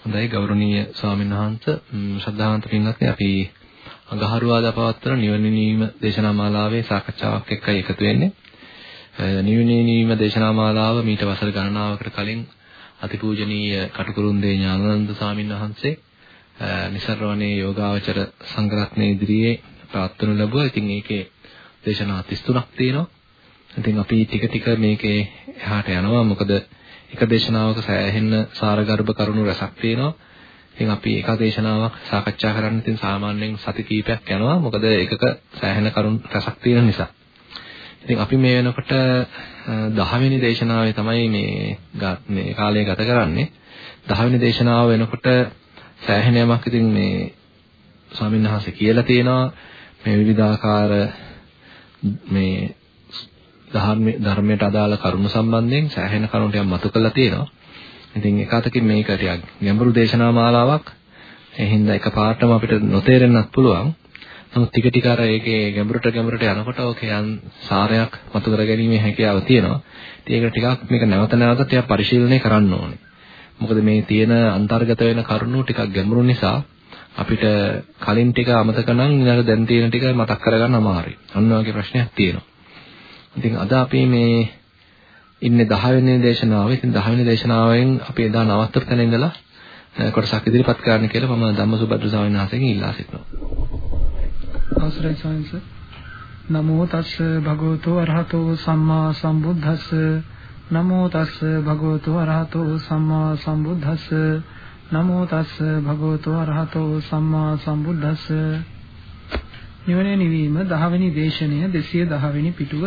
හොඳයි ගෞරවනීය ස්වාමීන් වහන්ස ශ්‍රද්ධාවන්ත පින්වත්නි අපි අගහරුවාදා පවත්වන නිවනිනීම දේශනා මාලාවේ සාකච්ඡාවක් එක්කයි එකතු වෙන්නේ. නිවනිනීම දේශනා මාලාව මීට වසර ගණනාවකට කලින් අතිපූජනීය කටුකුරුන්දේ ඥානানন্দ ස්වාමීන් වහන්සේ නිසරවණේ යෝගාවචර සංගරත්නයේ ඉදිරියේ ප්‍රාර්ථනා ලැබුවා. ඉතින් ඒකේ දේශනා 33ක් තියෙනවා. ඉතින් අපි ටික ටික මේකේ එහාට යනවා. මොකද එක දේශනාවක සෑහෙන්න සාරගර්භ කරුණු රසක් තියෙනවා. ඉතින් අපි එක දේශනාවක් සාකච්ඡා කරන්න ඉතින් සාමාන්‍යයෙන් සති කීපයක් යනවා. මොකද එකක සෑහෙන කරුණු රසක් තියෙන නිසා. ඉතින් අපි මේ වෙනකොට 10 වෙනි දේශනාවේ තමයි මේ මේ කාලය ගත කරන්නේ. 10 වෙනි දේශනාව වෙනකොට සෑහෙන යමක් ඉතින් මේ ස්වාමීන් වහන්සේ කියලා තියෙනවා මේ විවිධාකාර මේ ධර්මයට අදාළ කරුණු සම්බන්ධයෙන් සෑහෙන කරුණු ටිකක් මතු කරලා තියෙනවා. ඉතින් එකතකින් මේක ටිකක් ගැඹුරු දේශනා මාලාවක්. ඒ හින්දා එකපාරටම අපිට නොතේරෙන්නත් පුළුවන්. නමුත් ටික ටික අර ඒකේ ගැඹුරට ගැඹුරට යනකොට ඕකේ යන් සාරයක් මතු කර ගැනීමේ හැකියාව තියෙනවා. ඉතින් ඒක ටිකක් මේක නැවත නැවත ටිකක් පරිශීලනය කරන්න ඕනේ. මොකද මේ තියෙන අන්තර්ගත වෙන කරුණු ටිකක් ගැඹුරු නිසා අපිට කලින් ටික අමතක නම් ඊළඟ දැන් තියෙන ටික මතක් කරගන්න අමාරුයි. අන්න වගේ ප්‍රශ්නයක් තියෙනවා. ඉතින් අද අපි මේ ඉන්නේ 10 වෙනි දේශනාවේ. ඉතින් 10 වෙනි දේශනාවෙන් අපි එදා නවත්තපු තැන ඉඳලා කොටසක් ඉදිරිපත් කරන්න කියලා මම ධම්මසුබද්ද ස්වාමීන් වහන්සේගෙන් ඉල්ලා සිටිනවා. අවසරයි ස්වාමීන් නමෝ තස්ස භගවතු අරහතෝ සම්මා සම්බුද්දස්ස. නමෝ තස්ස භගවතු අරහතෝ සම්මා සම්බුද්දස්ස. නමෝ තස්ස භගවතු අරහතෝ සම්මා සම්බුද්දස්ස. නිවනේ නිවීම 10 වෙනි දේශනය 210 වෙනි පිටුව.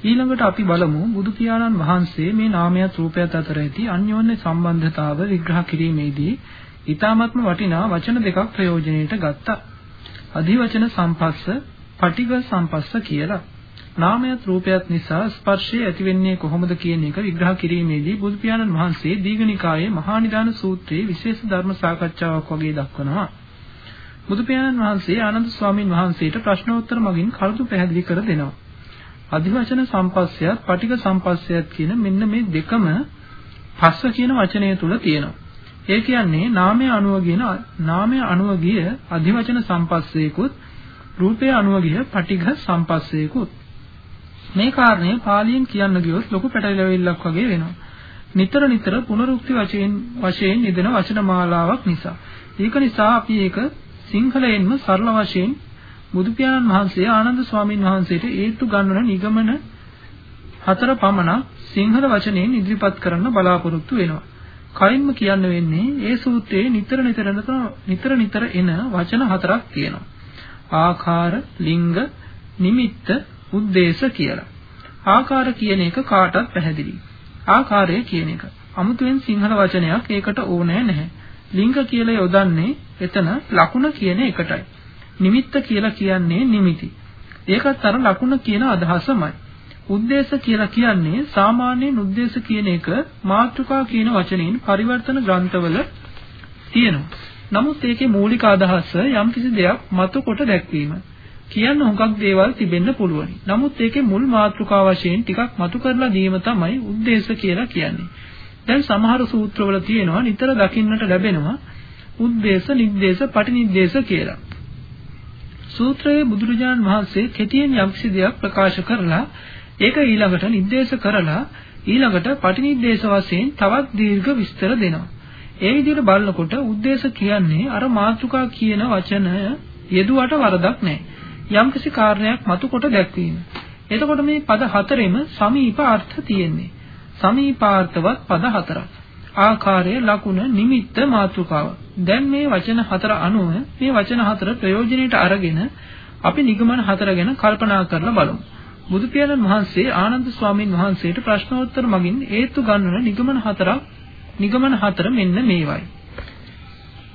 ඊළඟට අපි බලමු බුදු පියාණන් වහන්සේ මේ නාමයත් රූපයත් අතර ඇති අන්‍යෝන්‍ය සම්බන්ධතාව විග්‍රහ කිරීමේදී ඊ타මත්ම වටිනා වචන දෙකක් ප්‍රයෝජනෙට ගත්තා. අධිවචන සම්පස්ස, පටිඝ සම්පස්ස කියලා. නාමයත් රූපයත් නිසා ස්පර්ශය ඇතිවෙන්නේ කොහොමද කියන එක විග්‍රහ කිරීමේදී බුදු පියාණන් වහන්සේ දීඝනිකායේ මහා නිදාන සූත්‍රයේ විශේෂ ධර්ම සාකච්ඡාවක් වගේ දක්වනවා. බුදු පියාණන් වහන්සේ ආනන්ද ස්වාමීන් වහන්සේට ප්‍රශ්නෝත්තර මගින් කරුණු පැහැදිලි කර දෙනවා. අධිවචන සම්පස්සයත් පටික සම්පස්සයත් කියන මෙන්න මේ දෙකම පස්ස කියන වචනය තුල තියෙනවා. ඒ කියන්නේ නාමය අනුව කියන නාමය අනුව ගිය අධිවචන සම්පස්සේකුත් රූපය අනුව ගිය පටිඝ සම්පස්සේකුත් මේ කාරණය පාලියෙන් කියන්න ගියොත් ලොකු පැටලෙවිල්ලක් වගේ වෙනවා. නිතර නිතර පුනරුක්ති වශයෙන් වශයෙන් යෙදෙන වචන මාලාවක් නිසා. ඒක නිසා අපි ඒක සිංහලයෙන්ම සරල වශයෙන් බුදු පියාණන් වහන්සේ ආනන්ද ස්වාමීන් වහන්සේට ඒත්තු ගන්වන නිගමන හතර පමණක් සිංහල වචනයෙන් ඉදිරිපත් කරන්න බලාපොරොත්තු වෙනවා. කලින්ම කියන්න වෙන්නේ ඒ සූත්‍රයේ නිතර නිතර නිතර නිතර එන වචන හතරක් තියෙනවා. ආකාර, ලිංග, නිමිත්ත, උද්දේශ කියලා. ආකාර කියන එක කාටත් පැහැදිලි. ආකාරය කියන එක. අමුතුවෙන් සිංහල වචනයක් ඒකට ඕනෑ නැහැ. ලිංග කියලා යොදන්නේ එතන ලකුණ කියන එකටයි. නිමිත්ත කියලා කියන්නේ නිමිති. ඒකත් අර ලකුණ කියන අදහසමයි. උද්දේශ කියලා කියන්නේ සාමාන්‍යයෙන් උද්දේශ කියන එක මාත්‍රිකා කියන වචනෙන් පරිවර්තන ග්‍රන්ථවල තියෙනවා. නමුත් ඒකේ මූලික අදහස යම්කිසි දෙයක් මතු කොට දැක්වීම. කියන්න හුඟක් දේවල් තිබෙන්න පුළුවනි. නමුත් ඒකේ මුල් මාත්‍රිකා වශයෙන් ටිකක් මතු කරලා දීම තමයි උද්දේශ කියලා කියන්නේ. දැන් සමහර සූත්‍රවල තියෙනවා නිතර දකින්නට ලැබෙනවා උද්දේශ, නිද්දේශ, පටිනිද්දේශ කියලා. සූත්‍රයේ බුදුරජාන් වහන්සේ කෙටියෙන් යම්කිසි දෙයක් ප්‍රකාශ කරලා ඒක ඊළඟට නිर्देश කරලා ඊළඟට පටිනිर्देश වශයෙන් තවත් දීර්ඝ විස්තර දෙනවා. ඒ විදිහට බලනකොට උද්දේශ කියන්නේ අර මාතෘකා කියන වචනය යෙදුවට වරදක් නැහැ. යම්කිසි කාරණයක් මතු කොට දැක්වීම. එතකොට මේ පද හතරෙම සමීප අර්ථ තියෙන්නේ. සමීපාර්ථවත් පද හතරක්. ආකාරය ලකුණ නිමිත්ත මාතෘකාව. දැන් මේ වචන හතර අනුව මේ වචන හතර ප්‍රයෝජනෙට අරගෙන අපි නිගමන හතර ගැන කල්පනා කරලා බලමු. බුදු පියාණන් වහන්සේ ආනන්ද ස්වාමීන් වහන්සේට ප්‍රශ්නෝත්තර මගින් හේතු ගන්නන නිගමන හතරක් නිගමන හතර මෙන්න මේවයි.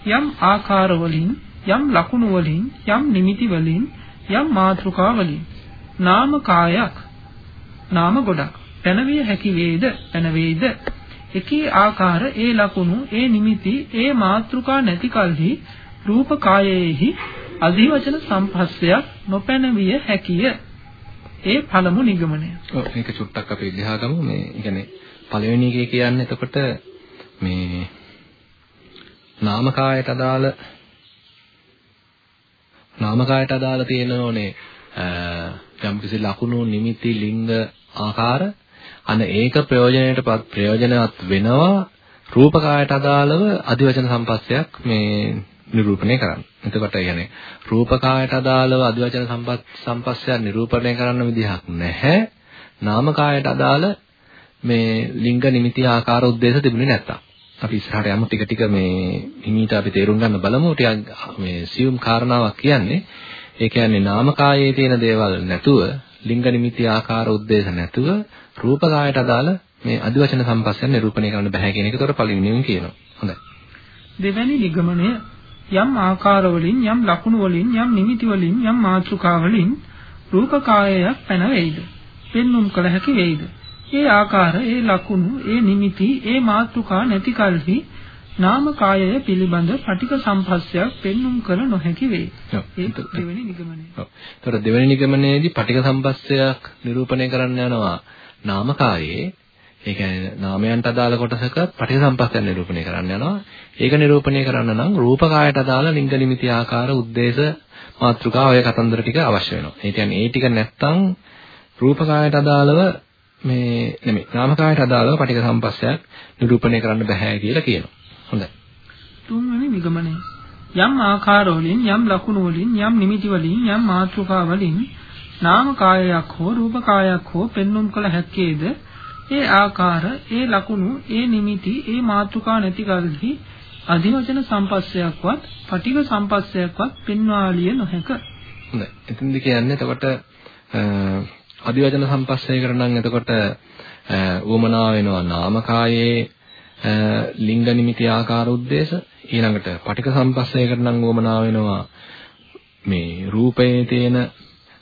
යම් ආකාර වලින් යම් ලකුණු වලින් යම් නිමිති වලින් යම් මාතෘකා වලින් නාම කායක් නාම ගොඩක් පැනවිය හැකි වේද පැනවේද එකී ආකාර ඒ ලකුණු ඒ නිමිති ඒ මාත්‍රිකා නැති කලෙහි රූප කායයේහි අධිවචන සම්පස්සයක් නොපැනවිය හැකිය. ඒ පළමු නිගමනය. ඔව් මේක චුට්ටක් අපි ඉලහා ගමු මේ කියන්නේ පළවෙනි එකේ කියන්නේ එතකොට මේ නාමකායට අදාළ නාමකායට අදාළ තියෙන ඕනේ යම්කිසි ලකුණු නිමිති ලිංග ආකාර අන ඒක ප්‍රයෝජනයටපත් ප්‍රයෝජනවත් වෙනවා රූපකායට අදාළව අධිවචන සම්පස්සයක් මේ නිරූපණය කරන්න. එතකොට කියන්නේ රූපකායට අදාළව අධිවචන සම්පත් සම්පස්සයක් නිරූපණය කරන්න විදිහක් නැහැ. නාමකායට අදාළ මේ ලිංග නිමිති ආකාර උද්දේශ තිබුණේ නැත්තම්. අපි ඉස්සරහට යමු ටික ටික මේ හිමීට අපි තේරුම් ගන්න බලමු ටිකක් මේ සියුම් කාරණාවක් කියන්නේ. ඒ කියන්නේ නාමකායේ තියෙන දේවල් නැතුව ලිංග නිමිති ආකාර උද්දේශ නැතුව රූපකායට අදාළ මේ අදිවචන සම්පස්සයන් නිරූපණය කරන්න බෑ කියන එක උතර පළවෙනිම කියනවා. හොඳයි. දෙවැනි නිගමනය යම් ආකාරවලින් යම් ලකුණු වලින් යම් නිමිති වලින් යම් මාතෘකා වලින් රූපකායයක් පැන වෙයිද? පෙන්눔 කළ හැකි වෙයිද? ඒ ආකාර, ඒ ලකුණු, ඒ නිමිති, ඒ මාතෘකා නැති කලෙහි නාම කායය පිළිබඳ පටික සම්පස්සයක් පෙන්눔 කළ නොහැකි වෙයි. ඒක දෙවෙනි නිගමනය. ඔව්. ඒතර දෙවෙනි නිගමනයේදී පටික සම්පස්සයක් නිරූපණය කරන්න යනවා නාම කායේ ඒ කියන්නේ නාමයන්ට අදාළ කොටසක පටිසම්පස්සයන් නිරූපණය කරන්න යනවා. ඒක නිරූපණය කරන්න නම් රූපකායට අදාළ ලිංග නිමිති ආකාර උද්දේශ මාත්‍රිකා ඔය කතන්දර ටික අවශ්‍ය වෙනවා. ඒ කියන්නේ ඒ ටික නැත්තම් රූපකායට අදාළව මේ නෙමෙයි නාමකායට අදාළව පටික සම්පස්සයක් නිරූපණය කරන්න බෑ කියලා කියනවා. හොඳයි. තුන්වෙනි නිගමනය. යම් ආකාර වලින් යම් ලකුණු වලින් යම් නිමිති වලින් යම් මාත්‍රිකා වලින් නාම කායයක් හෝ රූප කායයක් හෝ පෙන්눔 කළ හැක්කේද ඒ ආකාර, ඒ ලකුණු, ඒ නිමිති, ඒ මාතෘකා නැති කලෙහි අධිවචන සම්පස්සයක්වත්, පටිඝ සම්පස්සයක්වත් පෙන්වාලිය නොහැක. හොඳයි. එතෙන්ද කියන්නේ එතකොට අධිවචන සම්පස්සයකට නම් එතකොට උවමනා වෙනවා නාමකායේ ලිංග නිමිති ආකාර උද්දේශ ඊළඟට පටික සම්පස්සයකට නම් උවමනා වෙනවා මේ රූපයේ තියෙන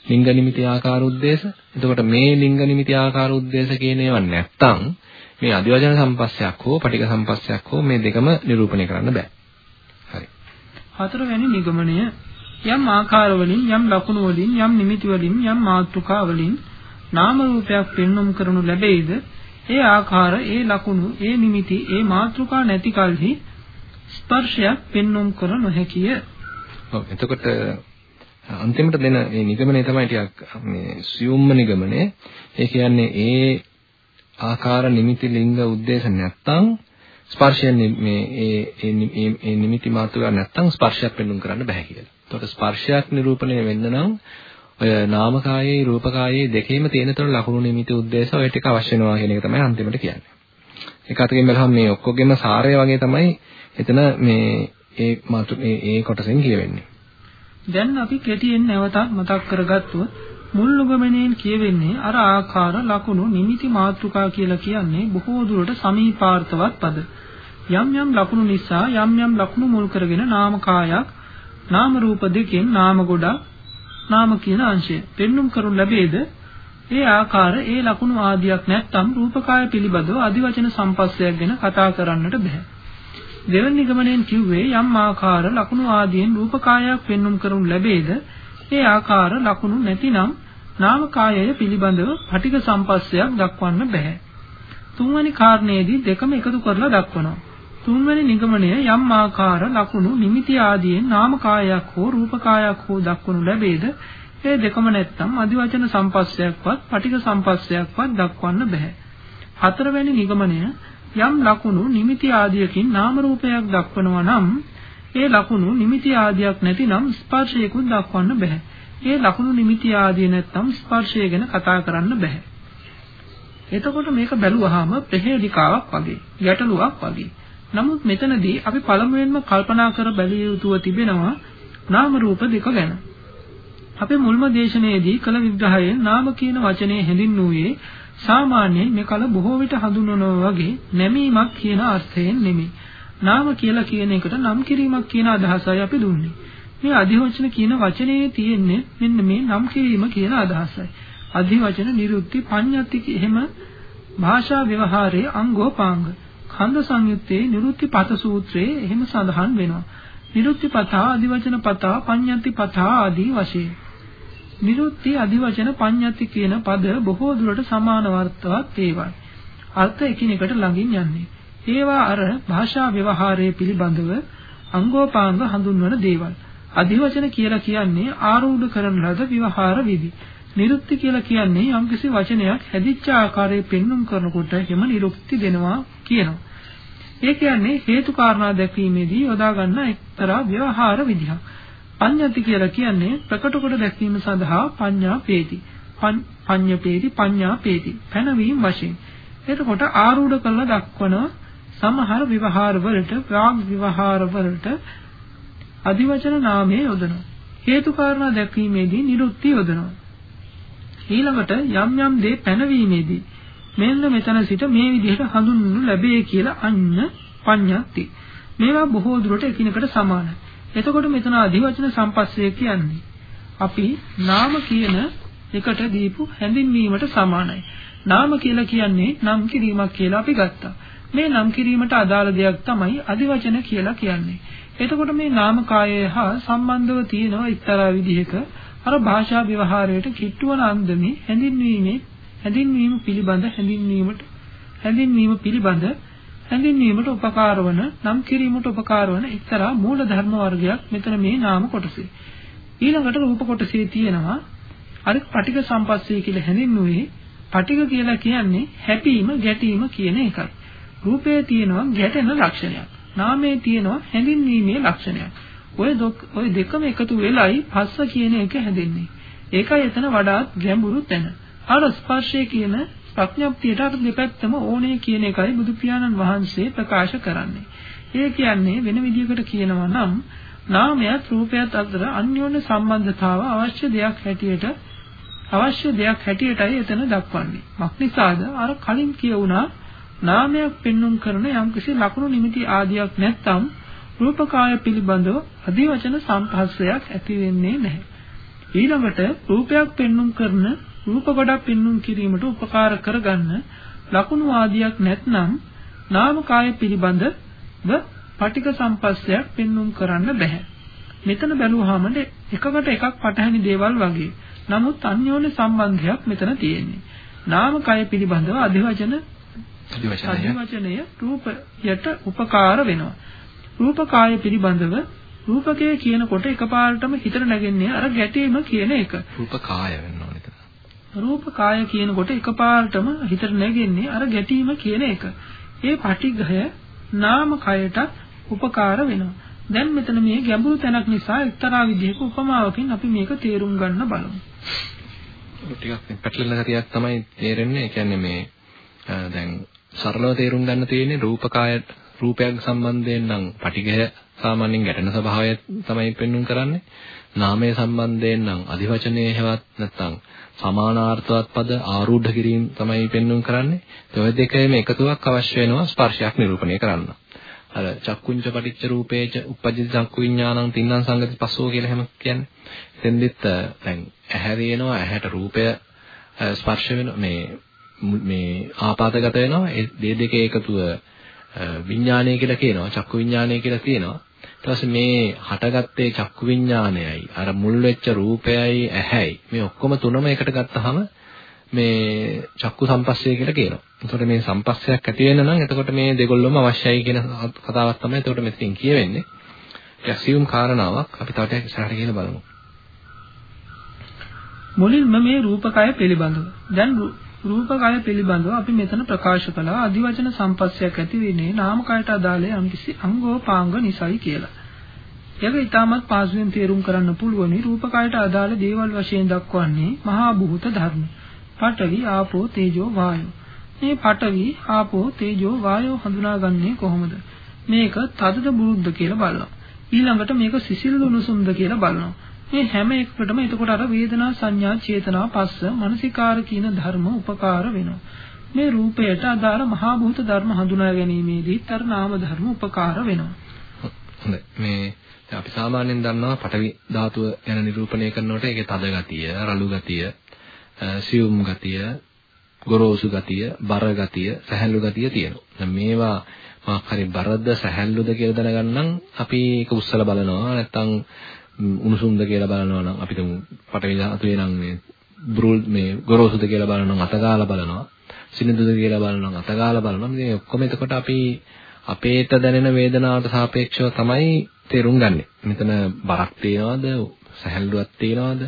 ලිංග නිමිති ආකාර උද්දේශ. එතකොට මේ ලිංග නිමිති ආකාර උද්දේශ කියන ඒවා නැත්තම් මේ අධිවචන සම්පස්සයක් හෝ පටික සම්පස්සයක් හෝ මේ දෙකම නිරූපණය කරන්න බෑ. හරි. හතරවැනි නිගමනය යම් ආකාර වලින් යම් ලකුණු වලින් යම් නිමිති වලින් යම් මාතෘකා වලින් නාම රූපයක් පෙන්වම් කරනු ලැබෙයිද ඒ ආකාර ඒ ලකුණු ඒ නිමිති ඒ මාතෘකා නැති කලෙහි ස්පර්ශයක් පෙන්වම් කර නොහැකිය. ඔව් එතකොට අන්තිමට දෙන මේ නිගමනය තමයි ටිකක් මේ සියුම්ම නිගමනය. ඒ කියන්නේ ඒ ආකාර නිමිති ලිංග උද්දේශ නැත්තම් ස්පර්ශයෙන් මේ ඒ ඒ නිමිති මාතෘකා නැත්තම් ස්පර්ශයක් පෙන්වන්න කරන්න බෑ කියලා. එතකොට ස්පර්ශයක් නිරූපණය වෙන්න නම් ඔය නාමකායේ රූපකායේ දෙකේම තියෙන තොර ලකුණු නිමිති උද්දේශ ඔය ටික අවශ්‍ය වෙනවා කියන එක තමයි අන්තිමට කියන්නේ. ඒක අතකින් බලහම මේ ඔක්කොගෙම සාරය වගේ තමයි එතන මේ ඒ මාතෘ ඒ කොටසෙන් කියවෙන්නේ. දැන් අපි කෙටියෙන් නැවතත් මතක් කරගත්තොත් මුල් නුගමනයෙන් කියවෙන්නේ අර ආකාර ලකුණු නිමිති මාතෘකා කියලා කියන්නේ බොහෝ දුරට සමීපාර්ථවත් පද. යම් යම් ලකුණු නිසා යම් යම් ලකුණු මුල් කරගෙන නාමකායක් නාම රූප දෙකෙන් නාම ගොඩක් නාම කියන අංශය පෙන්눔 කරනු ලැබේද ඒ ආකාර ඒ ලකුණු ආදියක් නැත්නම් රූපකාය පිළිබඳව අදිවචන සම්පස්සයක් ගැන කතා කරන්නට බෑ. දෙවන නිගමනයෙන් කිව්වේ යම් ආකාර ලකුණු ආදියෙන් රූපකායයක් පෙන්눔 කරනු ලැබේද? ඒ ආකාර ලකුණු නැතිනම් නාමකායය පිළිබඳව පටික සම්පස්සයක් දක්වන්න බෑ. තුන්වෙනි කාරණේදී දෙකම එකතු කරලා දක්වනවා. තුන්වෙනි නිගමනය යම් ආකාර ලකුණු නිමිති ආදියෙන් නාමකායයක් හෝ රූපකායයක් හෝ දක්වනු ලැබේද? ඒ දෙකම නැත්තම් අදිවචන සම්පස්සයක්වත් පටික සම්පස්සයක්වත් දක්වන්න බෑ. හතරවෙනි නිගමනය යම් ලකුණු නිමිති ආදියකින් නාම රූපයක් දක්වනවා නම් ඒ ලකුණු නිමිති ආදියක් නැතිනම් ස්පර්ශයකුත් දක්වන්න බෑ. ඒ ලකුණු නිමිති ආදිය නැත්නම් ස්පර්ශය ගැන කතා කරන්න බෑ. එතකොට මේක බැලුවාම ප්‍රහේලිකාවක් වගේ, ගැටලුවක් වගේ. නමුත් මෙතනදී අපි පළමුවෙන්ම කල්පනා කර බැලිය යුතුව තිබෙනවා නාම රූප දෙක ගැන. අපේ මුල්ම දේශනාවේදී කළ විග්‍රහයෙන් නාම කියන වචනේ හැඳින්වුවේ සාමාන්‍යයෙන් මේ කල බොහෝ විට හඳුන්වනවා වගේ නැමීමක් කියන අර්ථයෙන් නෙමෙයි. නාම කියලා කියන එකට නම් කිරීමක් කියන අදහසයි අපි දුන්නේ. මේ අධිවචන කියන වචනේ තියෙන්නේ මෙන්න මේ නම් කිරීම කියන අදහසයි. අධිවචන නිරුක්ති පඤ්ඤාති එහෙම භාෂා ව්‍යවහාරයේ අංගෝපාංග. ඛණ්ඩ සංයුත්තේ නිරුක්ති පත සූත්‍රයේ එහෙම සඳහන් වෙනවා. නිරුක්ති පතා අධිවචන පතා පඤ්ඤාති පතා ආදී වශයෙන් නිරුත්ති අධිවචන පඤ්ඤති කියන පද බොහෝ දුරට සමාන වර්ථවත් ඒවායි. අර්ථ එකිනෙකට ළඟින් යන්නේ. ඒවා අර භාෂා ව්‍යවහාරයේ පිළිබඳව අංගෝපාංග හඳුන්වන දේවල්. අධිවචන කියලා කියන්නේ ආරූඪ කරන ලද විවහාර විදි. නිරුක්ති කියලා කියන්නේ යම්කිසි වචනයක් හැදිච්ච ආකාරයේ පෙන්눔 කරනකොට එම නිරුක්ති දෙනවා කියනවා. ඒ කියන්නේ හේතු කාරණා දැක්වීමේදී යොදා ගන්න එක්තරා ව්‍යවහාර විදිහක්. පඤ්ඤති කියලා කියන්නේ ප්‍රකට කොට දැක්වීම සඳහා පඤ්ඤා පේති. පඤ්ඤ පේති පඤ්ඤා පේති. පැනවීම වශයෙන්. එතකොට ආරූඪ කරලා දක්වන සමහර විවහාර වලට වාග් විවහාර වලට අදිවචන නාමය යොදනවා. හේතු කාරණා දැක්වීමේදී නිරුක්ති යොදනවා. ඊළඟට යම් යම් දේ පැනවීමේදී මෙන්න මෙතන සිට මේ විදිහට හඳුන්වනු ලැබේ කියලා අඤ්ඤ පඤ්ඤාති. මේවා බොහෝ දුරට එකිනෙකට සමානයි. එතකොට මෙතන අධිවචන සම්පස්සය කියන්නේ අපි නාම කියන එකට දීපු හැඳින්වීමට සමානයි. නාම කියලා කියන්නේ නම් කිරීමක් කියලා අපි ගත්තා. මේ නම් කිරීමට අදාළ දෙයක් තමයි අධිවචන කියලා කියන්නේ. එතකොට මේ නාමකායය හා සම්බන්ධව තියෙන එක්තරා විදිහක අර භාෂා ව්‍යවහාරයට කිට්ටුවන අන්දමේ හැඳින්වීමේ හැඳින්වීම පිළිබඳ හැඳින්වීමට හැඳින්වීම පිළිබඳ හැඳින්වීමට උපකාර වන නම් කිරීමට උපකාර වන එක්තරා මූල ධර්ම වර්ගයක් මෙතන මේ නාම කොටසේ. ඊළඟට රූප කොටසේ තියෙනවා අර පටික සම්පස්සේ කියලා හැඳින්වුවේ පටික කියලා කියන්නේ හැපීම ගැටීම කියන එකයි. රූපයේ තියෙනවා ගැටෙන ලක්ෂණයක්. නාමයේ තියෙනවා හැඳින්වීමේ ලක්ෂණයක්. ඔය ඔය දෙකම එකතු වෙලයි පස්ස කියන එක හැදෙන්නේ. ඒකයි එතන වඩාත් ගැඹුරු තැන. අර ස්පර්ශය කියන ප්‍රඥප්තියට අර දෙපැත්තම ඕනේ කියන එකයි බුදු පියාණන් වහන්සේ ප්‍රකාශ කරන්නේ. ඒ කියන්නේ වෙන විදිහකට කියනවා නම් නාමයත් රූපයත් අතර අන්‍යෝන්‍ය සම්බන්ධතාව අවශ්‍ය දෙයක් හැටියට අවශ්‍ය දෙයක් හැටියටයි එතන දක්වන්නේ. මක්නිසාද අර කලින් කියුණා නාමයක් පෙන්눔 කරන යම්කිසි ලකුණු නිමිති ආදියක් නැත්නම් රූපකාය පිළිබඳව අධිවචන සම්පස්සයක් ඇති වෙන්නේ නැහැ. ඊළඟට රූපයක් පෙන්눔 කරන රූප ගොඩක් පෙන්눔 කිරීමට උපකාර කරගන්න ලකුණු ආදියක් නැත්නම් නාමකාය පිළිබඳව පටික සම්පස්සයක් පෙන්눔 කරන්න බෑ. මෙතන බැලුවාම එකකට එකක් පටහැනි දේවල් වගේ. නමුත් අන්‍යෝන්‍ය සම්බන්ධයක් මෙතන තියෙන්නේ. නාමකය පිළිබඳව අධිවචන අධිවචනය රූපයට උපකාර වෙනවා. රූපකාය පිළිබඳව රූපකය කියනකොට එකපාරටම හිතට නැගෙන්නේ අර ගැටීම කියන එක. රූපකාය වෙන්න ඕනේ. රූපකාය කියනකොට එකපාරටම හිතට නැගෙන්නේ අර ගැටීම කියන එක. ඒ පටිඝය නාමකයට උපකාර වෙනවා. දැන් මෙතන මේ ගැඹුරු තැනක් නිසා එක්තරා විදිහක උපමාවකින් අපි මේක තේරුම් ගන්න බලමු. ටිකක් පැටලෙන ගතියක් තමයි තේරෙන්නේ. ඒ කියන්නේ මේ දැන් සරලව තේරුම් ගන්න තියෙන්නේ රූපකාය රූපයක් සම්බන්ධයෙන් නම් පටිඝය සාමාන්‍යයෙන් ගැටෙන ස්වභාවය තමයි පෙන්වුම් කරන්නේ. නාමය සම්බන්ධයෙන් නම් අධිවචනයේ හැවත් නැත්නම් සමානාර්ථවත් පද ආරූඪ කිරීම තමයි පෙන්වුම් කරන්නේ. ඒ ඔය දෙකේම එකතුවක් අවශ්‍ය වෙනවා ස්පර්ශයක් නිරූපණය කරන්න. අර චක්කුංච පටිච්ච රූපේච උපජ්ජති චක්කු විඥානං තින්නම් සංගති පස්සෝ කියලා හැම කියන්නේ. එතෙන්දිත් දැන් ඇහැ වෙනවා ඇහැට රූපය ස්පර්ශ වෙන මේ මේ ආපాతගත වෙනවා ඒ දෙකේ එකතුව විඥානය කියලා කියනවා චක්කු විඥානය කියලා කියනවා ඊට පස්සේ මේ හටගත්තේ චක්කු විඥානයයි අර මුල් වෙච්ච රූපයයි ඇහැයි මේ ඔක්කොම තුනම එකට ගත්තාම මේ චක්කු සම්පස්සේ කියලා කියනවා. එතකොට මේ සම්පස්සයක් ඇති වෙන්න නම් එතකොට මේ දෙගොල්ලොම අවශ්‍යයි කියන කතාවක් තමයි එතකොට මෙතනින් කියවෙන්නේ. ඒක සියුම් කාරණාවක් අපි තව ටිකක් ඉස්සරහට ගිහලා බලමු. මුලින්ම මේ රූපකය පිළිබඳව. දැන් රූපකය පිළිබඳව අපි මෙතන ප්‍රකාශ කළා අදිවචන සම්පස්සයක් ඇති වෙන්නේ නාමකයට අදාළ යම්කිසි අංගෝපාංග නිසයි කියලා. ඒක ඊටමත් පාසුවෙන් තේරුම් කරන්න පුළුවනි රූපකයට අදාළ දේවල් වශයෙන් දක්වන්නේ මහා භූත ධර්ම. පඨවි, ආපෝ, තේජෝ, වායෝ. මේ පඨවි, ආපෝ, තේජෝ, වායෝ හඳුනාගන්නේ කොහොමද? මේක තදද බුරුද්ද කියලා බලනවා. ඊළඟට මේක සිසිල් උණුසුම්ද කියලා බලනවා. මේ හැම එකකටම එතකොට අර වේදනා සංඥා චේතනා පස්ස මනසිකාර කියන ධර්ම උපකාර වෙනවා. මේ රූපයට අදාළ මහා භූත ධර්ම හඳුනා ගැනීමේදී තර නාම ධර්ම උපකාර වෙනවා. හොඳයි. මේ අපි සාමාන්‍යයෙන් දන්නවා පඨවි ධාතුව ගැන නිරූපණය කරනකොට ඒකේ තද ගතිය, රළු ගතිය, සියුම් ගතිය, ගොරෝසු ගතිය, බර ගතිය, සැහැල්ලු ගතිය තියෙනවා. දැන් මේවා මාක් හරි බරද සැහැල්ලුද කියලා දැනගන්න නම් අපි ඒක උස්සලා බලනවා. නැත්තම් උණුසුම්ද කියලා බලනවා නම් අපිට පටවි ධාතුවේ නම් මේ බ්‍රූල් මේ ගොරෝසුද කියලා බලනවා නම් අතගාලා බලනවා සිනිඳුද කියලා බලනවා අතගාලා බලනවා මේ ඔක්කොම එතකොට අපි අපේට දැනෙන වේදනාවට සාපේක්ෂව තමයි තේරුම් ගන්නෙ. මෙතන බරක් තියනවද, සැහැල්ලුවක් තියනවද,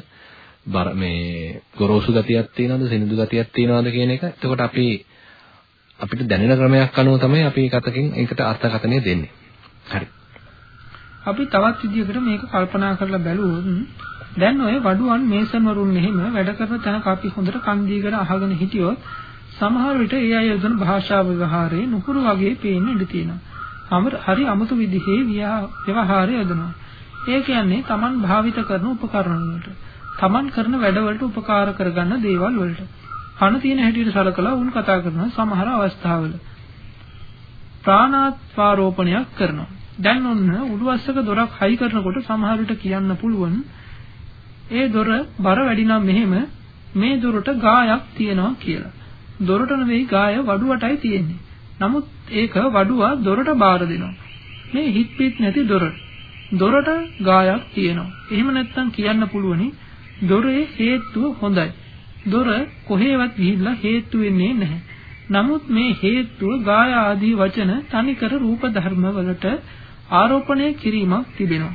බර මේ ගොරෝසු ගතියක් තියනවද, සිනිඳු ගතියක් තියනවද කියන එක. එතකොට අපි අපිට දැනෙන ක්‍රමයක් අනුව තමයි අපි කතකින් ඒකට අර්ථකථනය දෙන්නේ. හරි. අපි තවත් විදිහකට මේක කල්පනා කරලා බැලුවොත් දැන් ඔය වඩුවන් මේසන් වරුන් මෙහෙම වැඩ කරන තැනක අපි හොඳට කන් දීගෙන අහගෙන හිටියොත් සමහර විට ඒ අය යොදන භාෂා ව්‍යවහාරයේ නුහුරු වගේ පේන්න ඉඩ තියෙනවා. හරි අමුතු විදිහේ ව්‍යවහාරය යොදනවා. ඒ කියන්නේ Taman භාවිත කරන උපකරණ වලට, Taman කරන වැඩවලට උපකාර කරගන්න දේවල් වලට. කන තියෙන හැටියට සලකලා උන් කතා කරන සමහර අවස්ථාවල ප්‍රාණාත්වාරෝපණයක් කරනවා. දැන් ඔන්න උඩුවස්සක දොරක් හයි කරනකොට සමහර විට කියන්න පුළුවන් ඒ දොර බර වැඩි නම් මෙහෙම මේ දොරට ගායක් තියෙනවා කියලා. දොරට නෙවෙයි ගාය වඩුවටයි තියෙන්නේ. නමුත් ඒක වඩුවා දොරට බාර දෙනවා. මේ හිට පිට නැති දොර. දොරට ගායක් තියෙනවා. එහෙම නැත්නම් කියන්න පුළුවනි දොරේ හේතුව හොඳයි. දොර කොහේවත් ගිහිල්ලා හේතු වෙන්නේ නැහැ. නමුත් මේ හේතුව ගාය ආදී වචන තනිකර රූප ධර්ම වලට ආරෝපණය කිරීමක් තිබෙනවා.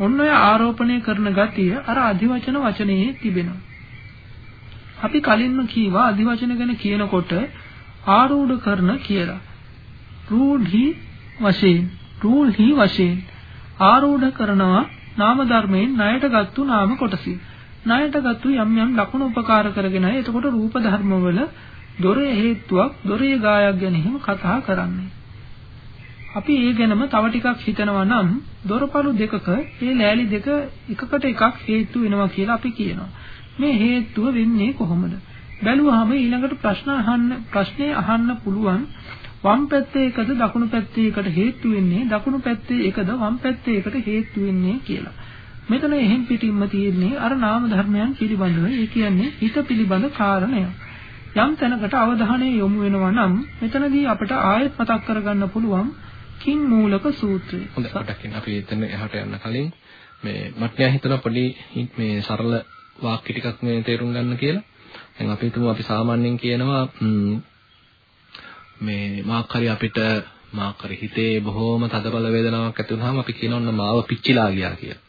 ඔන්න ඔය ආරෝපණය කරන ගතිය අර අධිවචන වචනයේ තිබෙනවා. අපි කලින්ම කීවා අධිවචන ගැන කියනකොට ආරූඪ කරන කියලා. රූಢි වශයෙන්, රූල්හි වශයෙන් ආරූඪ කරනවා නාම ධර්මයෙන් ණයටගත්තු නාම කොටසි. ණයටගත්තු යම් යම් ලක්ෂණ උපකාර කරගෙනයි එතකොට රූප ධර්මවල දොරේ හේතුවක් දොරේ ගායක් ගැන එහෙම කතා කරන්නේ. අපි ඒ ගැනම තව ටිකක් හිතනවා නම් දොරපළු දෙකක මේ ලෑලි දෙක එකකට එකක් හේතු වෙනවා කියලා අපි කියනවා. මේ හේතුව වෙන්නේ කොහොමද? බැලුවාම ඊළඟට ප්‍රශ්න අහන්න ප්‍රශ්නේ අහන්න පුළුවන් වම් පැත්තේ එකද දකුණු පැත්තේ එකට හේතු වෙන්නේ දකුණු පැත්තේ එකද වම් පැත්තේ එකට හේතු වෙන්නේ කියලා. මෙතන එහෙන් පිටින්ම තියෙන්නේ අර නාම ධර්මයන් පිළිබඳව ඒ කියන්නේ හිත පිළිබඳ කාරණය. යම් තැනකට අවධානය යොමු වෙනවා නම් මෙතනදී අපිට ආයෙත් මතක් කරගන්න පුළුවන් කිං මූලක සූත්‍රය. හොඳ පොඩ්ඩක් අපි එතන එහාට යන්න කලින් මේ මට හිතෙනවා පොඩි මේ සරල වාක්‍ය ටිකක් මේ තේරුම් ගන්න කියලා. දැන් අපි හිතමු අපි සාමාන්‍යයෙන් කියනවා මේ මාක් හරි අපිට මාක් හරි හිතේ බොහොම තදබල වේදනාවක් ඇති වුනහම අපි කියනවා මාව පිච්චිලා ගියා කියලා.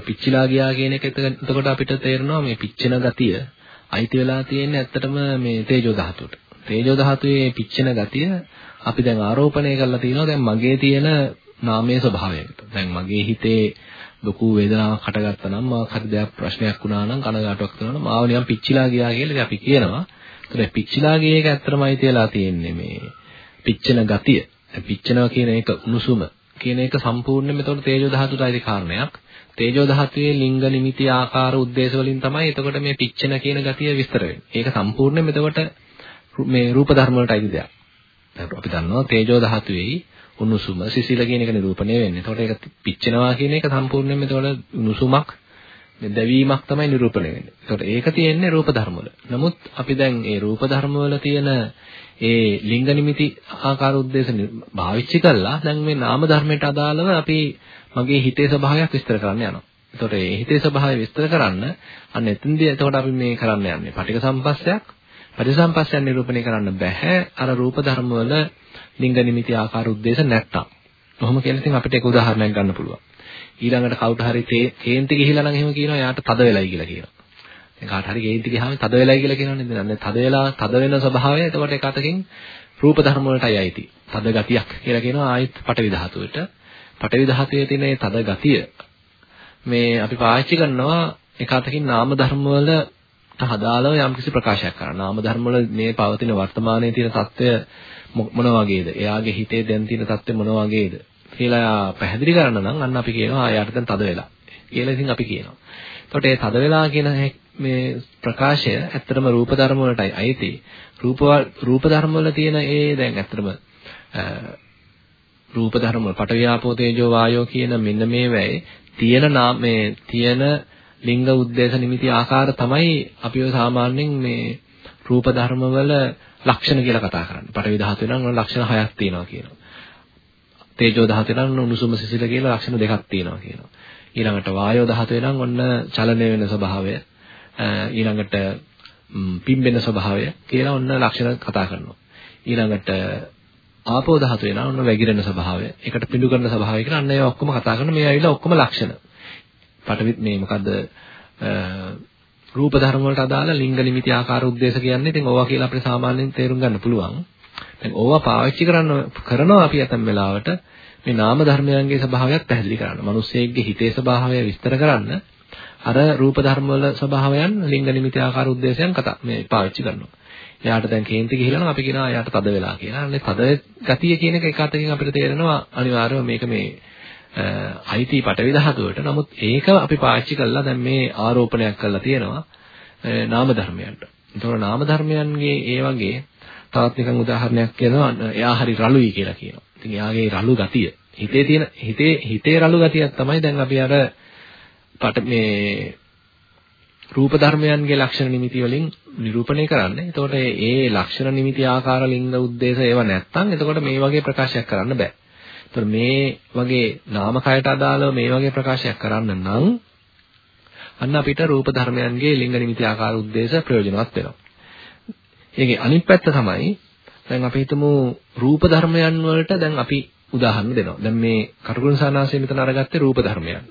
පිච්චිලා ගියා කියන එක එතකොට අපිට තේරෙනවා මේ පිච්චෙන ගතිය අයිති වෙලා තියෙන්නේ ඇත්තටම මේ තේජෝ ධාතුවට. තේජෝ ධාතුවේ පිච්චෙන ගතිය අපි දැන් ආරෝපණය කරලා තියෙනවා දැන් මගේ තියෙන නාමයේ ස්වභාවයකට. දැන් මගේ හිතේ ලොකු වේදනාවක් හටගත්තා නම් මාක් හරි දෙයක් ප්‍රශ්නයක් වුණා නම් කනගාටුවක් වෙනවා නම් මාව නිකන් පිච්චිලා ගියා කියලා අපි කියනවා. ඒතර පිච්චිලා ගිය එක ඇත්තමයි තියලා තියෙන්නේ මේ පිච්චෙන ගතිය. පිච්චෙනවා කියන එක උණුසුම කියන එක සම්පූර්ණයෙන්ම එතකොට තේජෝ ධාතුවට අයිති කාරණයක්. තේජෝ ධාතුවේ ලිංග නිමිති ආකාර උද්දේශ වලින් තමයි එතකොට මේ පිච්චෙන කියන ගතිය විස්තර වෙන්නේ. ඒක සම්පූර්ණයෙන්ම එතකොට මේ රූප ධර්ම වලට අයිති දෙයක්. අපි දන්නවා තේජෝ ධාතුවේ උණුසුම සිසිල කියන එක නිරූපණය වෙන්නේ. එතකොට ඒක පිච්චෙනවා කියන එක සම්පූර්ණයෙන්ම එතකොට උණුසුමක් දැවීමක් තමයි නිරූපණය වෙන්නේ. එතකොට ඒක තියෙන්නේ රූප ධර්ම වල. නමුත් අපි දැන් ඒ රූප ධර්ම වල තියෙන ඒ ලිංග නිමිති ආකාර උද්දේශ භාවිච්චි කළා දැන් මේ නාම ධර්මයට අදාළව අපි මගේ හිතේ ස්වභාවයක් විස්තර කරන්න යනවා. එතකොට මේ හිතේ ස්වභාවය විස්තර කරන්න අන්න එතෙන්දී එතකොට අපි මේ කරන්න යන්නේ පටික සම්පස්සයක් පටිසම්පස්සයන් නිරූපණය කරන්න බෑ අර රූප ධර්ම වල ලිංග නිමිති ආකාර උද්දේශ නැත්තම්. කොහොම කියලා ඉතින් අපිට එක උදාහරණයක් ගන්න පුළුවන්. ඊළඟට කවුට හරි කේන්ති ගිහිලා නම් එහෙම කියනවා යාට තද වෙලයි කියලා කියනවා. දැන් කාට හරි කේන්ති ගියාම තද වෙලයි කියලා කියනවනේ. දැන් තද වෙලා තද වෙන ස්වභාවය එතකොට එක අතකින් රූප ධර්ම වලටයි අයිති. තද ගතියක් කියලා කියනවා ආයිත් පටවි ධාතුවට. පටවි ධාතුවේ තියෙන මේ තද ගතිය මේ අපි පාවිච්චි කරනවා එක අතකින් නාම ධර්ම වල හදාලව යම්කිසි ප්‍රකාශයක් කරනවා. නාම ධර්ම වල මේ පවතින වර්තමානයේ තියෙන தত্ত্বය මොන වගේද? එයාගේ හිතේ දැන් තියෙන தত্ত্বය මොන වගේද? කියලා පැහැදිලි කරන්න නම් අන්න අපි කියනවා එයාට දැන් තද වෙලා. කියලා ඉතින් අපි කියනවා. එතකොට ඒ තද වෙලා කියන මේ ප්‍රකාශය ඇත්තටම රූප ධර්ම වලටයි අයිති. රූප රූප ධර්ම වල තියෙන ඒ දැන් ඇත්තටම රූප ධර්ම පටවියාපෝ තේජෝ වායෝ කියන මෙන්න මේවැයි තියෙන මේ තියෙන ලිංග උද්දේශ නිමිති ආකාර තමයි අපි ඔය සාමාන්‍යයෙන් මේ රූප ධර්මවල ලක්ෂණ කියලා කතා කරන්නේ. පඨවි ධාතුවේ නම් ලක්ෂණ හයක් තියෙනවා කියනවා. තේජෝ ධාතුවේ නම් උණුසුම සිසිල කියලා ලක්ෂණ දෙකක් තියෙනවා කියනවා. ඊළඟට වායෝ ධාතුවේ නම් ඔන්න චලනය වෙන ස්වභාවය ඊළඟට පිම්බෙන ස්වභාවය කියලා ඔන්න ලක්ෂණ කතා කරනවා. ඊළඟට ආපෝ ධාතු වෙනවා. ඔන්න වැగిරෙන ස්වභාවය. ඒකට පිඬු කරන ස්වභාවය කියලා අන්න ඒවා ඔක්කොම කතා කරන මේ ඇවිල්ලා ඔක්කොම ලක්ෂණ. පටවි මේ මොකද්ද රූප ධර්ම වලට අදාළ ලිංග නිමිති ආකාර උද්දේශ කියන්නේ ඉතින් ඕවා කියලා අපිට සාමාන්‍යයෙන් තේරුම් ගන්න පුළුවන්. දැන් ඕවා පාවිච්චි කරන්න කරනවා අපි ඇතම් වෙලාවට මේ නාම ධර්මයන්ගේ ස්වභාවයත් පැහැදිලි කරන්න. මිනිස්සෙක්ගේ හිතේ ස්වභාවය විස්තර කරන්න අර රූප ධර්ම වල ස්වභාවයන් ලිංග නිමිති ආකාර උද්දේශයන් කතා මේ පාවිච්චි කරනවා. එයාට දැන් කේන්ති ගිහිලා නම් අපි කියනවා එයාට තද වෙලා කියලා. අනේ තද ගතිය කියන එක එක අතකින් අපිට තේරෙනවා අනිවාර්යයෙන්ම මේක මේ අයිති පටවි ධාතුවට. නමුත් ඒක අපි පාවිච්චි කළා දැන් මේ ආරෝපණයක් කරලා තියෙනවා නාම ධර්මයන්ට. ඒතකොට නාම ධර්මයන්ගේ ඒ වගේ තවත් නිකන් උදාහරණයක් කියනවා එයා හරි රළුයි කියලා කියනවා. ඉතින් එයාගේ රළු ගතිය හිතේ තියෙන හිතේ හිතේ රළු ගතියක් තමයි දැන් අපි අර පට මේ රූප ධර්මයන්ගේ ලක්ෂණ නිමිති වලින් නිරූපණය කරන්නේ. එතකොට ඒ ලක්ෂණ නිමිති ආකාර ලිංග උද්දේශ ඒව නැත්තම් එතකොට මේ වගේ ප්‍රකාශයක් කරන්න බෑ. එතකොට මේ වගේ නාමකයට අදාළව මේ වගේ ප්‍රකාශයක් කරන්න නම් අන්න අපිට රූප ධර්මයන්ගේ ලිංග නිමිති ආකාර උද්දේශ ප්‍රයෝජනවත් වෙනවා. ඒකේ අනිත් පැත්ත තමයි දැන් අපි හිතමු රූප ධර්මයන් වලට දැන් අපි උදාහරණ දෙනවා. දැන් මේ කටුකුරුන් සානාසය මෙතන අරගත්තේ රූප ධර්මයන්.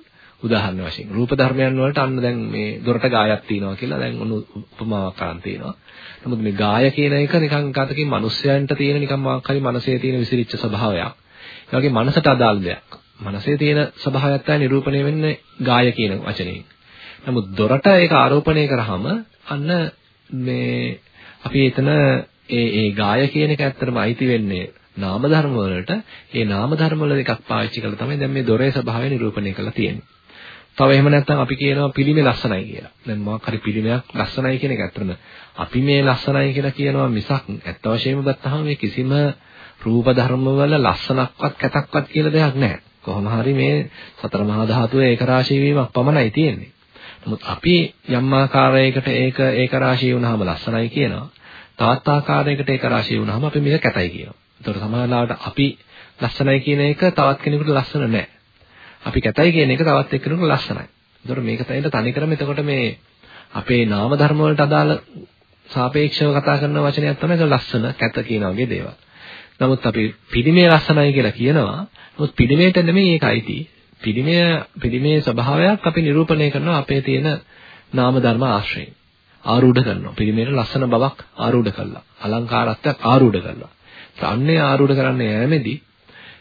උදාහරණ වශයෙන් රූප ධර්මයන් වලට අන්න දැන් මේ දොරට ගායක් තියෙනවා කියලා දැන් ඔන්න උපමාවක් කරන් තියෙනවා. නමුත් මේ ගාය කියන එක නිකන් කාතකින් මිනිස්යන්ට තියෙන නිකන් මොකක් හරි මනසේ තියෙන විසිරිච්ච ස්වභාවයක්. ඒ වගේ මනසට අදාළ දෙයක්. මනසේ තියෙන ස්වභාවයක් තමයි නිරූපණය වෙන්නේ ගාය කියන වචනයෙන්. නමුත් දොරට ඒක ආරෝපණය කරාම අන්න මේ අපි එතන ඒ ඒ ගාය කියන එක ඇත්තටම අයිති වෙන්නේ නාම ධර්ම වලට. ඒ නාම ධර්ම වල එකක් පාවිච්චි කරලා තමයි දැන් මේ දොරේ ස්වභාවය නිරූපණය කරලා තියෙන්නේ. තව එහෙම නැත්නම් අපි කියනවා පිළිමේ ලස්සනයි කියලා. දැන් මොකක් හරි පිළිමයක් ලස්සනයි කියන එක ඇත්තටම අපි මේ ලස්සනයි කියලා කියනවා මිසක් ඇත්ත වශයෙන්ම ගත්තාම මේ කිසිම රූප ධර්ම වල ලස්සනක්වත් කැතක්වත් කියලා දෙයක් නැහැ. කොහොම හරි මේ සතර මහා ධාතුවේ ඒක රාශී වීමක් පමණයි තියෙන්නේ. නමුත් අපි යම් ආකාරයකට ඒක ඒක රාශී වුණාම ලස්සනයි කියනවා. තවත් ආකාරයකට ඒක රාශී වුණාම අපි මේක කැතයි කියනවා. ඒතකොට සමහරවිට අපි ලස්සනයි කියන එක තවත් කෙනෙකුට ලස්සන නැහැ. අපි කැතයි කියන එක තවත් එක්කෙනෙකුට ලස්සනයි. ඒතකොට මේක තමයි තනිකරම එතකොට මේ අපේ නාම ධර්ම වලට අදාළ සාපේක්ෂව කතා කරන වචනයක් තමයි ඒක ලස්සන කැත කියන වගේ දේවල්. නමුත් අපි පිළිමේ ලස්සනයි කියලා කියනවා. නමුත් පිළිමේට නෙමෙයි ඒක අයිති. පිළිමේ පිළිමේ ස්වභාවයක් අපි නිරූපණය කරනවා අපේ තියෙන නාම ධර්ම ආශ්‍රයෙන්. ආරූඪ කරනවා. පිළිමේට ලස්සන බවක් ආරූඪ කළා. අලංකාරත්වයක් ආරූඪ කළා. අන්නේ ආරූඪ කරන්නේ ඈමෙදී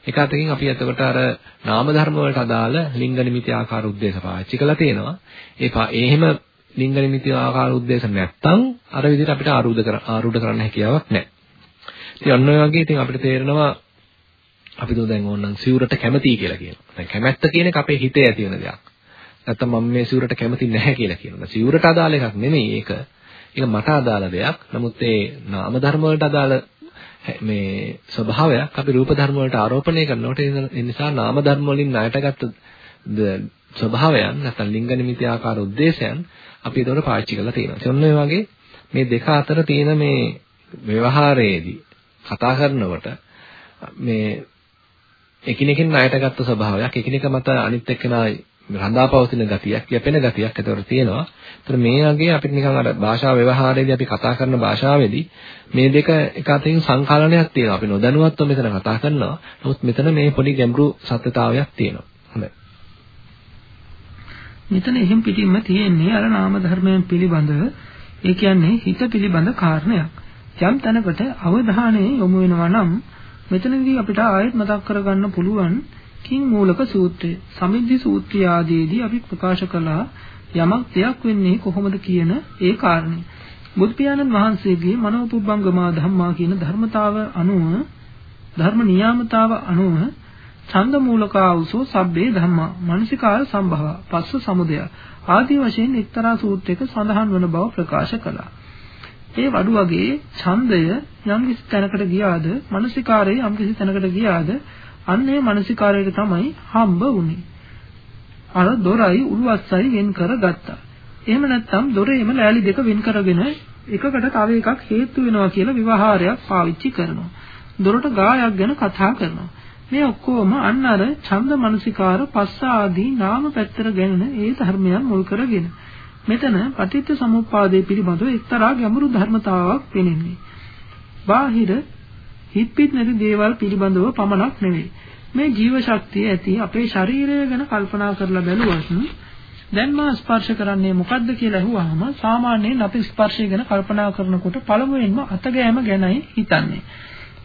එක අතකින් අපි එතකොට අර නාම ධර්ම වලට අදාළ ලිංග නිමිති ආකාර උද්දේශ පාවිච්චි කරලා තියෙනවා. ඒ එහෙම ලිංග නිමිති ආකාර උද්දේශ නැත්තම් අර විදිහට අපිට ආරූඪ කර ආරූඪ කරන්න හැකියාවක් නැහැ. ඉතින් අන්න ඔය වගේ ඉතින් අපිට තේරෙනවා අපි දැන් ඕනනම් සිවුරට කැමතියි කියලා කියනවා. දැන් කැමැත්ත කියන එක අපේ හිතේ ඇති වෙන දෙයක්. නැත්තම් මම මේ සිවුරට කැමති නැහැ කියලා කියනවා. සිවුරට අදාළ එකක් නෙමෙයි ඒක. ඒක මට අදාළ දෙයක්. නමුත් ඒ නාම ධර්ම වලට අදාළ මේ ස්වභාවයක් අපි රූප ධර්ම වලට ආරෝපණය කරනකොට ඒ නිසා නාම ධර්ම වලින් ණයටගත් ස්වභාවයන් නැත්නම් ලිංග නිමිති ආකාර උද්දේශයන් අපි ඒතකොට පාවිච්චි කරලා තියෙනවා. ඒ ඔන්න වගේ මේ දෙක අතර තියෙන මේ ව්‍යවහාරයේදී කතා කරනකොට මේ එකිනෙකින් ණයටගත් ස්වභාවයක් එකිනෙක මත අනිත් එක්කෙනා රඳාපවතින ගතියක්, යැපෙන ගතියක් ඒතකොට තියෙනවා. ඒතර මේ වගේ අපිට නිකන් අර භාෂා ව්‍යවහාරයේදී අපි කතා කරන භාෂාවේදී මේ දෙක එක අතකින් සංකලනයක් තියෙනවා. අපි නොදැනුවත්ව මෙතන කතා කරනවා. නමුත් මෙතන මේ පොඩි ගැඹුරු සත්‍යතාවයක් තියෙනවා. හොඳයි. මෙතන එහෙම් පිටින්ම තියෙන්නේ අර නාම ධර්මයන් පිළිබඳව ඒ කියන්නේ හිත පිළිබඳ කාරණයක්. යම් තැනකට අවධානය යොමු වෙනවා නම් මෙතනදී අපිට ආයෙත් මතක් කරගන්න පුළුවන් කිං මූලක සූත්‍රය සමිද්ධි සූත්‍රය ආදීදී අපි ප්‍රකාශ කළා යමක් දෙයක් වෙන්නේ කොහොමද කියන ඒ කාරණේ බුදු පියාණන් වහන්සේගේ මනෝපුබ්බංගමා ධම්මා කියන ධර්මතාව අනුව ධර්ම නියාමතාව අනුව ඡන්ද මූලකාවසෝ සබ්බේ ධම්මා මනසිකාර සම්භව පස්ස සමුදය ආදී වශයෙන් එක්තරා සූත්‍රයක සඳහන් වන බව ප්‍රකාශ කළා. ඒ වඩු වගේ ඡන්දය යම් කිසි තැනකට ගියාද මනසිකාරය යම් කිසි තැනකට ගියාද අන්න ඒ මානසිකාරයට තමයි හම්බ වුනේ. අර දොරයි උළුස්සයි වෙන් කරගත්තා. එහෙම නැත්නම් දොරේම ලෑලි දෙක වෙන් කරගෙන එකකට තව එකක් හේතු වෙනවා කියලා විවහාරයක් පාවිච්චි කරනවා. දොරට ගායක් ගැන කතා කරනවා. මේ ඔක්කොම අන්න අර ඡන්ද මනසිකාර පස්ස ආදී නාම පැත්තට ගැනෙන ඒ ධර්මයන් මුල් කරගෙන මෙතන පටිච්ච සමුප්පාදයේ පිළිබඳව එක්තරා ගැඹුරු ධර්මතාවක් පෙනෙන්නේ. බාහිර හිත්පිට නැති දේවල් පිළිබඳව පමණක් නෙවෙයි. මේ ජීව ශක්තිය ඇති අපේ ශරීරය ගැන කල්පනා කරලා බැලුවත් දැන් මා ස්පර්ශ කරන්නේ මොකද්ද කියලා අහුවාම සාමාන්‍යයෙන් අපි ස්පර්ශය ගැන කල්පනා කරනකොට පළමුවෙන්ම අතගෑම ගැනයි හිතන්නේ.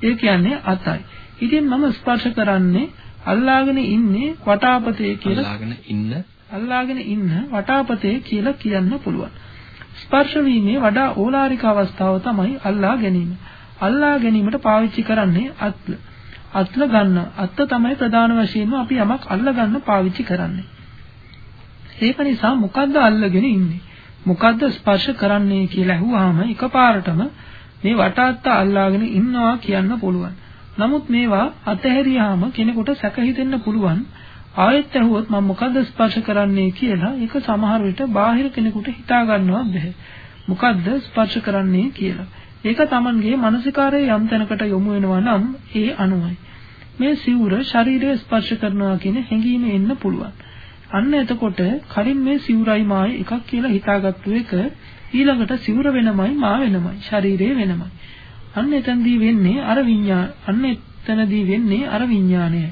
ඒ කියන්නේ අතයි. ඉතින් මම ස්පර්ශ කරන්නේ අල්ලාගෙන ඉන්නේ වටාපතේ කියලා අල්ලාගෙන ඉන්න අල්ලාගෙන ඉන්න වටාපතේ කියලා කියන්න පුළුවන්. ස්පර්ශ වීමේ වඩා ඕලාරික අවස්ථාව තමයි අල්ලා ගැනීම. අල්ලා ගැනීමට පාවිච්චි කරන්නේ අත්ල. අත්ල ගන්න. අත්ත තමයි ප්‍රධාන වශයෙන්ම අපි යමක් අල්ල ගන්න පාවිච්චි කරන්නේ. ඒක නිසා මොකද්ද අල්ලගෙන ඉන්නේ? මොකද්ද ස්පර්ශ කරන්නේ කියලා අහුවාම එකපාරටම මේ වටාත්ත අල්ලාගෙන ඉන්නවා කියන්න පුළුවන්. නමුත් මේවා අතහැරියාම කෙනෙකුට සැක හිතෙන්න පුළුවන්. ආයෙත් ඇහුවොත් මම මොකද්ද ස්පර්ශ කරන්නේ කියලා ඒක සමහර විට බාහිර කෙනෙකුට හිතා ගන්නවත් බැහැ. මොකද්ද ස්පර්ශ කරන්නේ කියලා. ඒක Tamanගේ මානසිකාරයේ යම් තැනකට යොමු වෙනවා නම් ඒ අනුවයි. මේ සිවුර ශරීරය ස්පර්ශ කරනවා කියන හැඟීම එන්න පුළුවන්. අන්න එතකොට කලින් මේ සිවුරයි මායි එකක් කියලා හිතාගත්තු එක ඊළඟට සිවුර වෙනමයි මා වෙනමයි ශරීරය වෙනමයි. අන්න එතනදී වෙන්නේ අර විඤ්ඤාණ අන්න එතනදී වෙන්නේ අර විඤ්ඤාණයයි.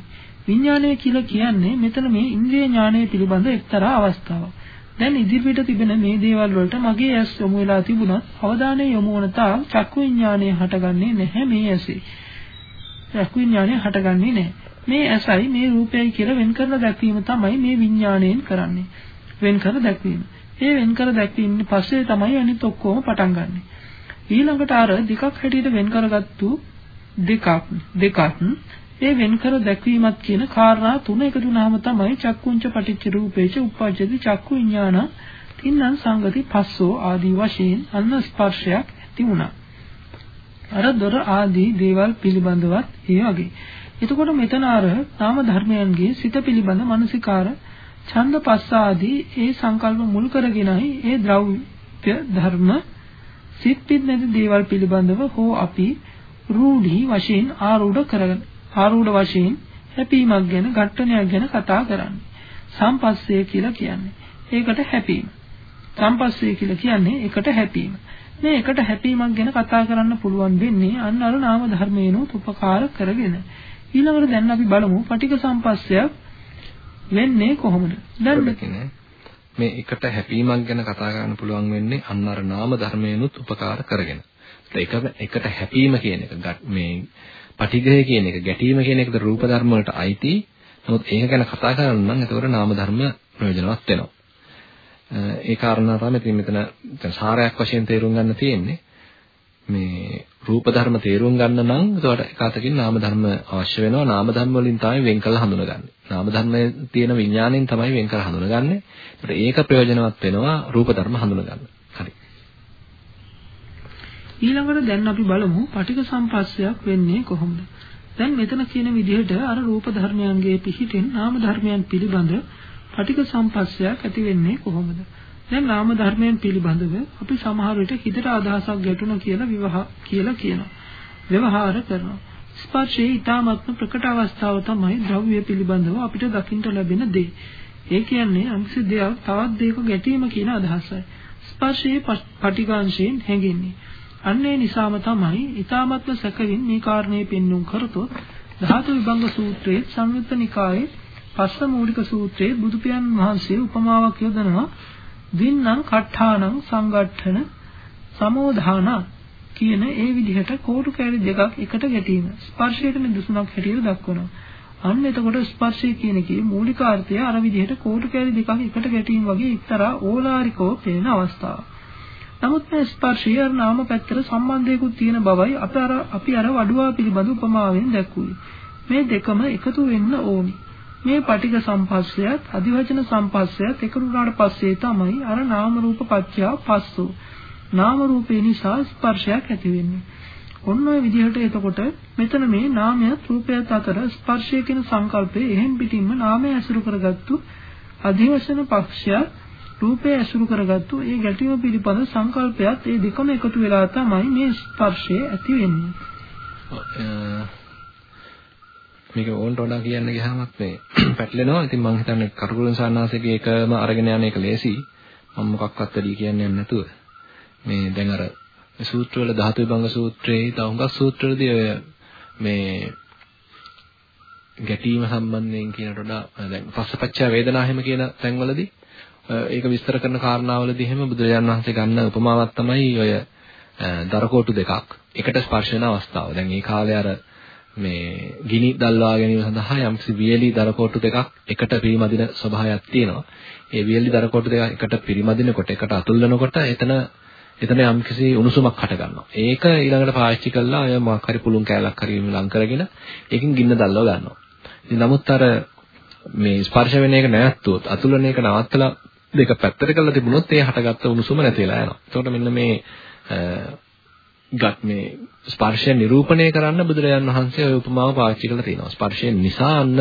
විඥානය කියලා කියන්නේ මෙතන මේ ඉන්ද්‍රිය ඥානය පිළිබඳ එක්තරා අවස්ථාවක්. දැන් ඉදිරියට තිබෙන මේ දේවල් වලට මගේ ඇස් යොමු වෙලා තිබුණත් අවධානය යොමු වන තාක් චක්කු විඥානය හටගන්නේ නැහැ මේ ඇසේ. චක්කු විඥානය හටගන්නේ නැහැ. මේ ඇසයි මේ රූපයයි කියලා වෙන් කරලා දැක්වීම තමයි මේ විඥාණයෙන් කරන්නේ. වෙන් කර දැක්වීම. ඒ වෙන් කර දැක්වීම පස්සේ තමයි අනිත් ඔක්කොම පටන් ගන්නෙ. ඊළඟට අර දෙකක් හැටියට වෙන් කරගත්තු දෙකක් දෙකක් ඒ වෙන්කර දැක්වීමත් කියන කාරණා තුන එකතු වුණාම තමයි චක්කුංච පටිච්ච රූපේච උප්පජ්ජති චක්කු විඥාන තින්නම් සංගති පස්සෝ ආදී වශයෙන් අන්න ස්පර්ශයක් ඇති වුණා. අර දොර ආදී දේවල් පිළිබඳවත් ඒ වගේ. එතකොට මෙතන අර නාම ධර්මයන්ගේ සිත පිළිබඳ මානසිකාර ඡන්ද පස්ස ආදී ඒ සංකල්ප මුල් කරගෙනයි ඒ ද්‍රව්‍ය ධර්ම සිත් පිට නැති දේවල් පිළිබඳව හෝ අපි රූಢි වශයෙන් ආරූඪ කරගෙන ආරූඪ වශයෙන් හැපීමක් ගැන, ඝට්ටනයක් ගැන කතා කරන්නේ. සම්පස්සේ කියලා කියන්නේ. ඒකට හැපීම. සම්පස්සේ කියලා කියන්නේ එකට හැපීම. මේ එකට හැපීමක් ගැන කතා කරන්න පුළුවන් වෙන්නේ අන්න අර නාම ධර්මේනොත් උපකාර කරගෙන. ඊළඟට දැන් අපි බලමු පටික සම්පස්සයක් වෙන්නේ කොහොමද? දැන් මේ එකට හැපීමක් ගැන කතා කරන්න පුළුවන් වෙන්නේ අන්න අර නාම ධර්මේනොත් උපකාර කරගෙන. ඒක එකට හැපීම කියන එක මේ පටිඝය කියන එක ගැටීම කියන එකද රූප ධර්ම වලට අයිති. නමුත් ඒක ගැන කතා කරන්න නම් එතකොට නාම ධර්ම ප්‍රයෝජනවත් වෙනවා. ඒ කාරණා තමයි ඉතින් මෙතන දැන් සාරයක් වශයෙන් තේරුම් ගන්න තියෙන්නේ. මේ රූප ධර්ම තේරුම් ගන්න නම් එතකොට එකතකින් නාම ධර්ම අවශ්‍ය වෙනවා. නාම ධර්ම වලින් තමයි වෙන් කළ හඳුනගන්නේ. නාම ධර්මයේ තියෙන විඥාණයෙන් තමයි වෙන් කළ හඳුනගන්නේ. එතකොට ඒක ප්‍රයෝජනවත් වෙනවා රූප ධර්ම හඳුනගන්න. හරි. ඊළඟට දැන් අපි බලමු පටික සම්පස්සයක් වෙන්නේ කොහොමද? දැන් මෙතන කියන විදිහට අර රූප ධර්මයන්ගේ පිහිටෙන් නාම ධර්මයන් පිළිබඳ පටික සම්පස්සයක් ඇති වෙන්නේ කොහොමද? දැන් නාම ධර්මයන් පිළිබඳව අපි සමහර විට හිතට අදහසක් ගැටුණා කියලා විවාහ කියලා කියනවා. ව්‍යවහාර කරනවා. ස්පර්ශයේ ඊ타මත්ම ප්‍රකට අවස්ථාව තමයි ද්‍රව්‍ය පිළිබඳව අපිට දකින්න ලැබෙන දේ. ඒ කියන්නේ අංශ දෙයක් තවත් දෙයක ගැටීම කියන අදහසයි. ස්පර්ශයේ පටිඝාංශයෙන් හැඟෙන්නේ. අන්න ඒ නිසාම තමයි ඊ타මත්ම සැකවින් මේ කාරණේ පෙන්눔 කරතොත් ධාතු විභංග සූත්‍රයේ සංයුත්ත නිකායේ පස්ස මූලික සූත්‍රයේ බුදු පියාණන් වහන්සේ උපමාවක් යොදනවා දින්නම් කට්ඨානම් සංගඨන සමෝධාන කියන ඒ විදිහට කෝටු කැරි දෙකක් එකට ගැටීම ස්පර්ශයට නිදසුනක් හැටියට දක්වනවා. අන්න එතකොට ස්පර්ශය කියන එකේ මූලික අර්ථය අර විදිහට කෝටු කැරි දෙකක් එකට ගැටීම වගේ එක්තරා ඕලාරිකව පේන අවස්ථාවක්. නමුත් මේ ස්පර්ශය අර නාම පැත්තට සම්බන්ධයකුත් තියෙන බවයි අපි අර අපි අර වඩුවා පිළිබඳ උපමාවෙන් දැක්වුවේ. මේ දෙකම එකතු වෙන්න ඕනි. මේ පටික සම්පස්සයත් අධිවචන සම්පස්සයත් එකතු වුණාට පස්සේ තමයි අර නාම රූප පත්‍යා පස්සෝ. නාම රූපේ නිසා ස්පර්ශයක් ඇති වෙන්නේ. ඔන්න ඔය විදිහට එතකොට මෙතන මේ නාමයත් රූපයත් අතර ස්පර්ශය කියන සංකල්පය එහෙම් පිටින්ම නාමය ඇසුරු කරගත්තු අධිවචන පක්ෂයක් රූපය ඇසුරු කරගත්තු ඒ ගැටීම පිළිබඳ සංකල්පයත් ඒ දෙකම එකතු වෙලා තමයි මේ ස්පර්ශය ඇති වෙන්නේ. මේක ඕන්ට වඩා කියන්න ගියාමත් මේ පැටලෙනවා. ඉතින් මම හිතන්නේ කටුකුරුන් සාන්නාසයේ එකම අරගෙන යන එක ලේසි. මම මොකක්වත් වැඩි කියන්නේ නැතුව. මේ දැන් අර සූත්‍රවල ධාතු විභංග සූත්‍රයේ තව හුඟක් සූත්‍රවලදී ඔය මේ ගැටීම සම්බන්ධයෙන් කියනට වඩා දැන් පස්සපච්චය වේදනා හැම කියන තැන්වලදී ඒක විස්තර කරන කාරණාවලදී එහෙම බුදුරජාණන් වහන්සේ ගන්න උපමාවක් තමයි ඔය දරකෝටු දෙකක් එකට ස්පර්ශ වෙන අවස්ථාව. දැන් මේ කාලේ අර මේ ගිනි දල්වා ගැනීම සඳහා යම්කිසි වියලි දරකෝටු දෙකක් එකට පිරිමදින ස්වභාවයක් තියෙනවා. ඒ වියලි දරකෝටු දෙක එකට පිරිමදිනකොට එකට අතුල්ලනකොට එතන එතන යම්කිසි උණුසුමක් හට ගන්නවා. ඒක ඊළඟට පාවිච්චි කළා ඔය මොකක් හරි පුළුන් කෑල්ලක් හරි ලං කරගෙන ඒකෙන් ගින්න දල්ව ගන්නවා. ඉතින් නමුත් අර මේ ස්පර්ශ වෙන එක නැවතුවොත් අතුලන එක නවත්තලා දෙක පැත්තට කරලා තිබුණොත් ඒ හටගත්ත උණුසුම නැති වෙලා යනවා. එතකොට මෙන්න මේ ගත් මේ ස්පර්ශය නිරූපණය කරන්න බුදුරජාන් වහන්සේ ওই උපමාව පාවිච්චි කරලා තිනවා. ස්පර්ශය නිසා අන්න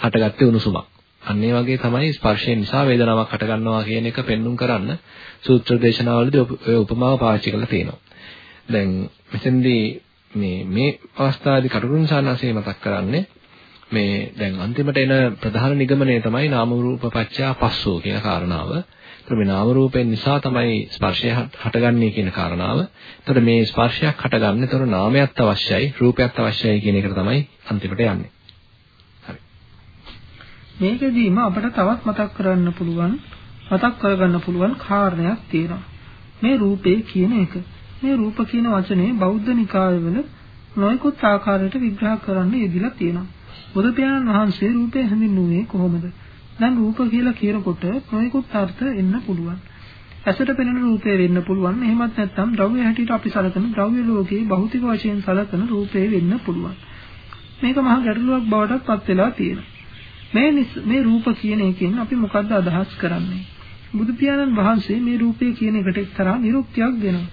හටගත්තේ උණුසුමක්. අන්න ඒ වගේ තමයි ස්පර්ශය නිසා වේදනාවක් හටගන්නවා කියන එක පෙන්눔 කරන්න සූත්‍ර දේශනාවලදී ඔය උපමාව පාවිච්චි කරලා තිනවා. දැන් මෙතෙන්දී මේ මේ අවස්ථාවේදී කටුරුන් සානසය මතක් කරන්නේ මේ දැන් අන්තිමට එන ප්‍රධාන නිගමනය තමයි නාම රූප පත්‍යා පස්සෝ කියන කාරණාව. ඒතර මේ නාම රූපෙන් නිසා තමයි ස්පර්ශය හටගන්නේ කියන කාරණාව. ඒතර මේ ස්පර්ශයක් හටගන්න ඒතර නාමයක් අවශ්‍යයි, රූපයක් අවශ්‍යයි කියන එකට තමයි අන්තිමට යන්නේ. හරි. මේකදීම අපිට තවත් මතක් කරන්න පුළුවන්, මතක් කරගන්න පුළුවන් කාරණයක් තියෙනවා. මේ රූපේ කියන එක. මේ රූප කියන වචනේ බෞද්ධ නිකායවල නොයෙකුත් ආකාරයට විග්‍රහ කරන්න යෙදিলা තියෙනවා. බුදු පියාණන් වහන්සේ රූපය හැඳින්වුවේ කොහොමද? දැන් රූප කියලා කියනකොට නොයෙකුත් අර්ථ එන්න පුළුවන්. ඇසට පෙනෙන රූපය වෙන්න පුළුවන්. එහෙමත් නැත්නම් ද්‍රව්‍ය හැටියට අපි සලකන ද්‍රව්‍ය ලෝකයේ භෞතික වශයෙන් සලකන රූපය වෙන්න පුළුවන්. මේක මහා ගැටලුවක් බවට පත් වෙලා තියෙනවා. මේ මේ රූප කියන එකෙන් අපි මොකද්ද අදහස් කරන්නේ? බුදු පියාණන් වහන්සේ මේ රූපය කියන එකට එක්තරා නිරුක්තියක් දෙනවා.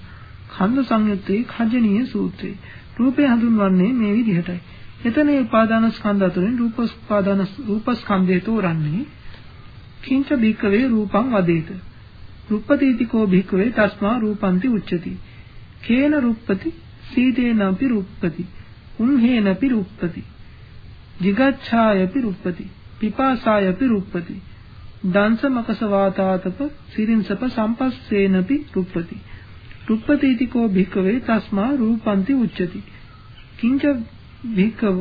ඛණ්ඩ සංයුත්තේ khajaniya සූත්‍රය. රූපය හඳුන්වන්නේ මේ විදිහටයි. එතන මේ උපාදාන ස්කන්ධ අතරින් රූප උපාදාන රූප ස්කන්ධය තෝරන්නේ කිංච බික්කවේ රූපං වදේත. රුප්පතිතිකෝ භික්කවේ තස්මා රූපන්ති උච්චති. කේන රුප්පති සීතේනපි රුප්පති උන්හේනපි රුප්පති jigacchāyapi ruppati pipāsāyapi ruppati දංශමකස වාතාතප සිරින්සප සම්පස්සේනපි රුප්පති. රුප්පතිතිකෝ භික්කවේ තස්මා රූපන්ති උච්චති. කිංච භික්කව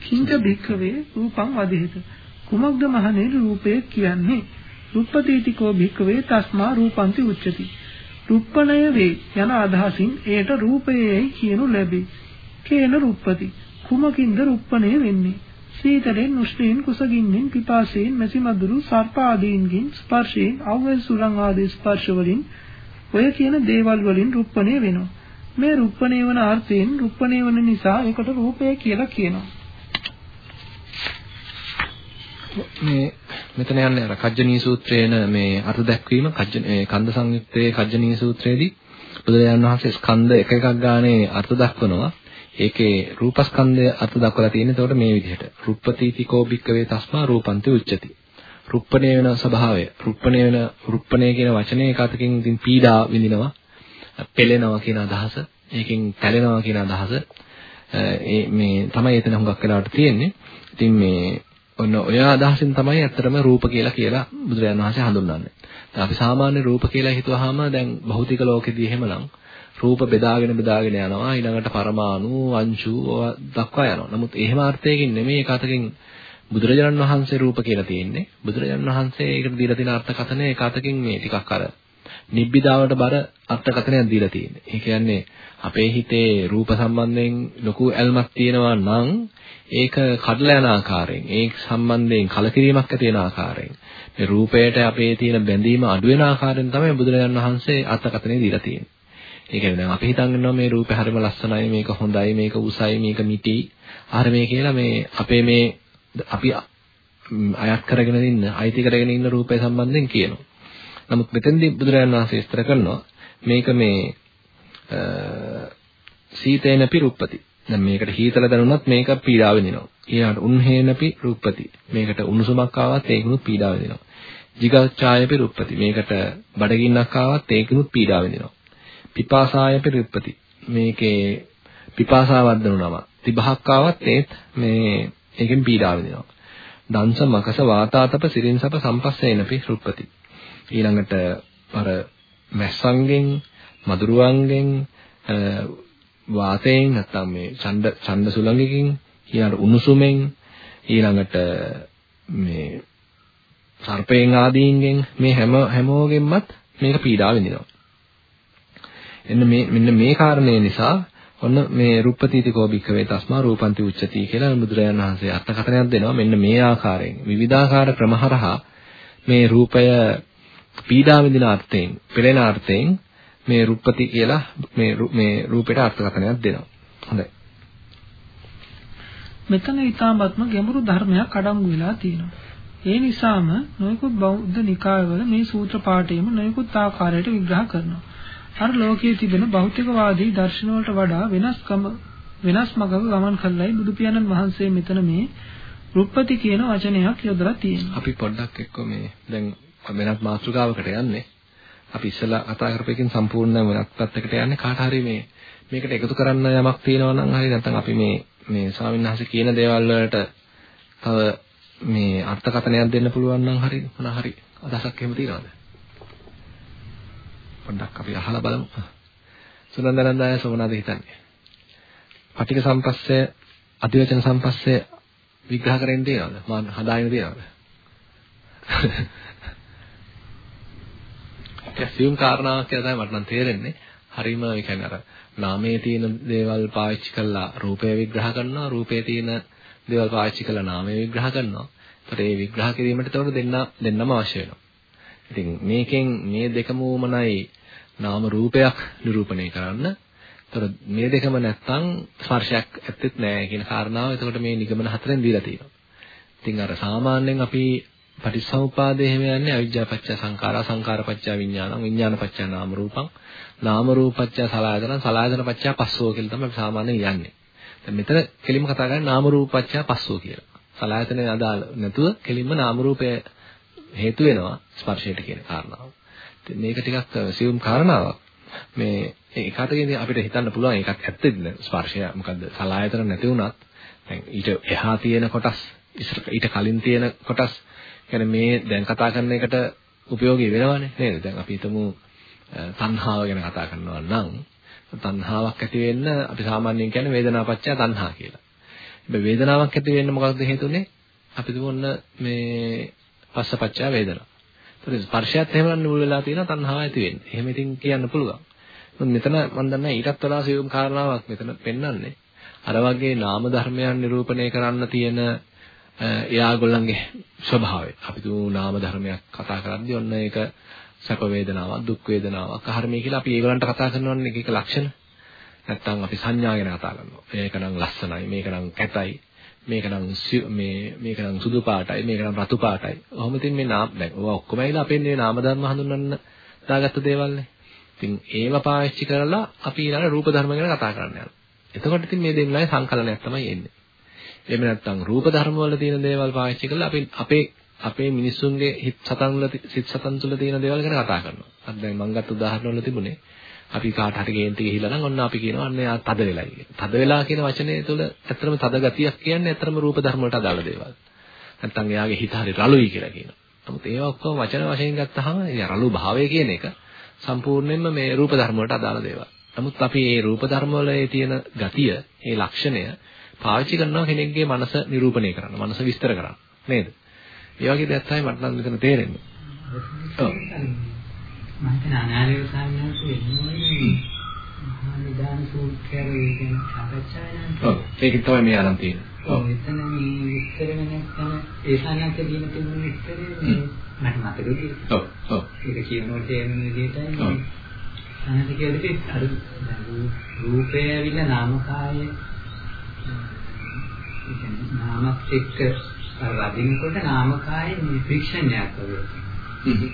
කිංච භික්කවේ රූපං වදෙහිත කුමක්ද මහණේ රූපය කියන්නේ? රුප්පතිතිකෝ භික්කවේ තස්මා රූපන්ති උච්චති. රුප්පණය වේ යන අදහසින් එයට රූපයයි කියනු ලැබේ. කේන රුප්පති? කුමකින්ද රුප්පණය වෙන්නේ? සීතලෙන් උෂ්ණයෙන් කුසගින්නෙන් පිපාසයෙන් මැසිමදුරු සර්ප ආදීන්ගෙන් ස්පර්ශයෙන් අවවැල් සුළං ආදී ස්පර්ශ වලින් ඔය කියන දේවල් වලින් රුප්පණය වෙනවා. මේ රුප්පණේ වන අර්ථයෙන් රුප්පණේ වන නිසා ඒකට රූපය කියලා කියනවා. මේ මෙතන යන්නේ අර කජ්ජනී සූත්‍රයේන මේ අර්ථ දැක්වීම කන්ද සංයුත්තේ කජ්ජනී සූත්‍රයේදී බුදුරජාණන් වහන්සේ ස්කන්ධ එක එකක් ගානේ අර්ථ දක්වනවා. ඒකේ රූපස්කන්ධය අර්ථ දක්වලා තියෙන්නේ එතකොට මේ විදිහට. රුප්පතිතිකෝ භික්කවේ තස්මා රූපන්ති උච්චති. රුප්පණේ වෙන ස්වභාවය. රුප්පණේ වෙන රුප්පණේ කියන වචනේ එකතකින් ඉතින් පීඩා විඳිනවා. පෙළෙනවා කියන අදහස, ඒකෙන් පැලෙනවා කියන අදහස ඒ මේ තමයි එතන හුඟක් වෙලාවට තියෙන්නේ. ඉතින් මේ ඔන්න ඔය අදහසින් තමයි ඇත්තටම රූප කියලා කියලා බුදුරජාණන් වහන්සේ හඳුන්වන්නේ. දැන් අපි සාමාන්‍ය රූප කියලා හිතුවාම දැන් භෞතික ලෝකෙදී එහෙමනම් රූප බෙදාගෙන බෙදාගෙන යනවා ඊළඟට පරමාණු අංශු දක්වා යනවා. නමුත් එහෙම අර්ථයකින් නෙමෙයි ඒක අතකින් බුදුරජාණන් වහන්සේ රූප කියලා තියෙන්නේ. බුදුරජාණන් වහන්සේ ඒකට දීලා තියෙන අර්ථකථනය ඒක අතකින් මේ ටිකක් අර නිබ්බිදාවට බර අර්ථකථනයක් දීලා තියෙන්නේ. ඒ කියන්නේ අපේ හිතේ රූප සම්බන්ධයෙන් ලොකු ඇල්මක් තියෙනවා නම් ඒක කඩලා යන ආකාරයෙන්, ඒ සම්බන්ධයෙන් කලකිරීමක් ඇති වෙන ආකාරයෙන්, මේ රූපයට අපේ තියෙන බැඳීම අඩු වෙන ආකාරයෙන් තමයි බුදුරජාණන් වහන්සේ අර්ථකථනය දීලා තියෙන්නේ. ඒ කියන්නේ දැන් අපි හිතන් ඉන්නවා මේ රූපේ හරිම ලස්සනයි, මේක හොඳයි, මේක උසයි, මේක මිටි, ආර මේ කියලා මේ අපේ මේ අපි අයත් කරගෙන ඉන්න, අයිති කරගෙන ඉන්න රූපය සම්බන්ධයෙන් කියනවා. නමුත් මෙතෙන්දී බුදුරජාණන් වහන්සේ විස්තර කරනවා මේක මේ සීතේනපි රුප්පති. දැන් මේකට හීතල දැනුණත් මේක පීඩාව වෙනිනවා. ඊළඟට උන්හේනපි රුප්පති. මේකට උණුසුමක් ආවත් ඒකුණුත් පීඩාව වෙනිනවා. jigacchāyapi රුප්පති. මේකට බඩගින්නක් ආවත් ඒකුණුත් පීඩාව වෙනිනවා. පිපාසායපි රුප්පති. මේකේ පිපාසාවක් දැනුනම තිබහක් ආවත් ඒත් මේ ඒකෙන් පීඩාව වෙනිනවා. දංශ මකස වාතාතප සිරින්සප සම්පස්සේනපි රුප්පති. ඊළඟට අර මැස්සන්ගෙන් මදුරුවන්ගෙන් වාතයෙන් නැත්නම් මේ ඡන්ද ඡන්ද සුළඟකින් ඊළඟට උණුසුමෙන් ඊළඟට මේ සර්පයෙන් ආදීන්ගෙන් මේ හැම හැමෝගෙන්මත් මේක පීඩා විඳිනවා. එන්න මේ මෙන්න මේ කාරණේ නිසා ඔන්න මේ රුප්පතිති කෝබික්කවේ තස්මා රූපන්ති උච්චති කියලා බුදුරජාණන් වහන්සේ අර්ථකථනයක් දෙනවා. මෙන්න මේ ආකාරයෙන් විවිධාකාර ක්‍රමහරහා මේ රූපය පීඩා විඳින අර්ථයෙන්, පෙළෙන අර්ථයෙන් මේ රුප්පති කියලා මේ මේ රූපයට අර්ථකථනයක් දෙනවා. හොඳයි. මෙතන ඊටාත්ම ගැඹුරු ධර්මයක් අඩංගු වෙලා තියෙනවා. ඒ නිසාම නොයෙකුත් බෞද්ධ නිකායවල මේ සූත්‍ර පාඨයම නොයෙකුත් ආකාරයට විග්‍රහ කරනවා. අර ලෝකයේ තිබෙන භෞතිකවාදී දර්ශන වලට වඩා වෙනස්කම වෙනස් මගක ගමන් කළයි බුදු පියාණන් වහන්සේ මෙතන මේ රුප්පති කියන වචනයක් යොදලා තියෙනවා. අපි පොඩ්ඩක් එක්ක මේ දැන් වෙනත් මාතෘකාවකට යන්නේ. අපි ඉස්සලා කතා කරපේකින් සම්පූර්ණ වෙනත් පැත්තකට යන්නේ කාට හරි මේ මේකට එකතු කරන්න යමක් තියෙනවා නම් හරි නැත්නම් අපි මේ මේ ස්වාමීන් වහන්සේ කියන දේවල් වලට තව මේ අර්ථකථනයක් දෙන්න පුළුවන් නම් හරි මොන හරි අදහසක් එහෙම තියනවද? පොඩ්ඩක් අපි අහලා බලමු. සුනන්දනන්දාය සෝමනාද හිතන්නේ. පටික සම්පස්සේ අධිවචන සම්පස්සේ විග්‍රහ කරගෙන තියනවද? මම හදාගෙන තියනවද? ඒක සියුම් කාරණාවක් කියලා තමයි මට නම් තේරෙන්නේ. හරීම ඒ කියන්නේ අර නාමයේ තියෙන දේවල් පාවිච්චි කරලා රූපය විග්‍රහ කරනවා රූපයේ තියෙන දේවල් පාවිච්චි කරලා නාමය විග්‍රහ කරනවා. ඒතර ඒ විග්‍රහ කිරීමට තවර දෙන්න දෙන්නම අවශ්‍ය වෙනවා. ඉතින් මේකෙන් මේ දෙකම උමනයි නාම රූපයක් නිරූපණය කරන්න. ඒතර මේ දෙකම නැත්තම් ස්පර්ශයක් ඇත්තෙත් නෑ කියන කාරණාව එතකොට මේ නිගමන හතරෙන් දීලා තියෙනවා. ඉතින් අර සාමාන්‍යයෙන් අපි පටිච්චසමුපාදේ එහෙම යන්නේ අවිජ්ජාපච්ච සංඛාරා සංඛාරපච්ච විඥානං විඥානපච්ච නාම රූපං නාම රූපච්ච සලආයතන සලආයතනපච්ච පස්සෝ කියලා තමයි අපි සාමාන්‍යයෙන් යන්නේ. දැන් මෙතන කෙලිම කතා කරන්නේ නාම රූපච්ච පස්සෝ කියලා. සලආයතනේ අදාළ නැතුව කෙලින්ම නාම රූපය හේතු වෙනවා ස්පර්ශයට කියන කාරණාව. ඉතින් මේක ටිකක් සියුම් කාරණාවක්. මේ ඒකටදී අපිට හිතන්න පුළුවන් ඒකක් ඇත්තද ස්පර්ශය මොකද්ද සලආයතන නැති වුණත් දැන් ඊට එහා තියෙන කොටස් ඊට කලින් තියෙන කොටස් කියන්නේ මේ දැන් කතා කරන එකට ප්‍රයෝගී වෙනවනේ නේද? දැන් අපි හිතමු තණ්හාව ගැන කතා කරනවා නම් තණ්හාවක් ඇති වෙන්න අපි සාමාන්‍යයෙන් කියන්නේ වේදනාපච්චය තණ්හා කියලා. හැබැයි වේදනාවක් ඇති වෙන්න මොකක්ද හේතුනේ? අපි දුන්න මේ පස්සපච්චය වේදනා. ඒත් ස්පර්ශයත් එහෙම නම් මුල් වෙලා තියෙනවා තණ්හාව ඇති වෙන්නේ. එහෙම ඉතින් කියන්න පුළුවන්. මෙතන මම දන්නා ඊටත් වඩා සියුම් කාරණාවක් මෙතන පෙන්වන්නේ. අර වගේ නාම ධර්මයන් නිරූපණය කරන්න තියෙන එයාගොල්ලන්ගේ ස්වභාවය. අපි තු නාම ධර්මයක් කතා කරද්දී ඔන්න ඒක සැප වේදනාවක්, දුක් වේදනාවක්, අහර්මී කියලා අපි ඒගොල්ලන්ට කතා කරනවන්නේ එක එක ලක්ෂණ. නැත්තම් අපි සංඥා ගැන කතා කරනවා. මේක නම් ලස්සනයි, මේක නම් කැතයි, මේක නම් මේ මේක නම් සුදු පාටයි, මේක නම් රතු පාටයි. ඔහොම ඉතින් මේ නාම දැන් ඔය ඔක්කොම ඇවිල්ලා අපේ මේ නාම ධර්ම හඳුන්වන්න දාගත්ත දේවල්නේ. ඉතින් ඒව පාවිච්චි කරලා අපි ඊළඟ රූප ධර්ම ගැන කතා කරන්න යනවා. එතකොට ඉතින් මේ දෙන්නාගේ සංකලනයක් තමයි එන්නේ. එහෙම නැත්නම් රූප ධර්ම වල තියෙන දේවල් පාවිච්චි කරලා අපි අපේ අපේ මිනිස්සුන්ගේ හිත සතන් වල සිත් සතන් තුළ තියෙන දේවල් ගැන කතා කරනවා. අද දැන් මම ගත්ත උදාහරණ වල තිබුණේ අපි කාට හරි ගේන්ති ගිහිල්ලා නම් ඔන්න අපි කියනවා අන්න යා තද වෙලයි කියලා. තද වෙලා කියන වචනේ තුළ ඇත්තටම තද ගතියක් කියන්නේ ඇත්තටම රූප ධර්ම වලට අදාළ දේවල්. නැත්නම් එයාගේ හිත හරි රළුයි කියලා කියනවා. නමුත් ඒවා ඔක්කොම වචන වශයෙන් ගත්තාම ඒ රළු භාවය කියන එක සම්පූර්ණයෙන්ම මේ රූප ධර්ම වලට අදාළ දේවල්. නමුත් අපි මේ රූප ධර්ම වල තියෙන ගතිය, මේ ලක්ෂණය පාවිච්චි කරනවා කෙනෙක්ගේ මනස නිරූපණය කරන්න, මනස විස්තර කරන්න. නේද? ඒ වගේ දෙයක් තමයි මට නම් මෙතන තේරෙන්නේ. ඔව්. මම හිතන අනාලේ සාමිනාස වෙන්නේ මහා නිදාන සූත්‍රය කියන සාකච්ඡාව නේද? ඔව්. ඒක තමයි මේ අරන් තියෙන්නේ. ඔව්. එතන මේ විස්තර වෙනකම ඒ සානක දින තිබුණු විස්තරේ මට මතකයි. ඔව්. ඔව්. ඒක කියනකොට තේරෙන විදිහටයි. ඔව්. සානක කියද්දී අර රූපය ඇවිල්ලා නාමකාය නාමත් එක්ක රදිනකොට නාමකායේ ෆ්‍රික්ෂන් එකක් වගේ.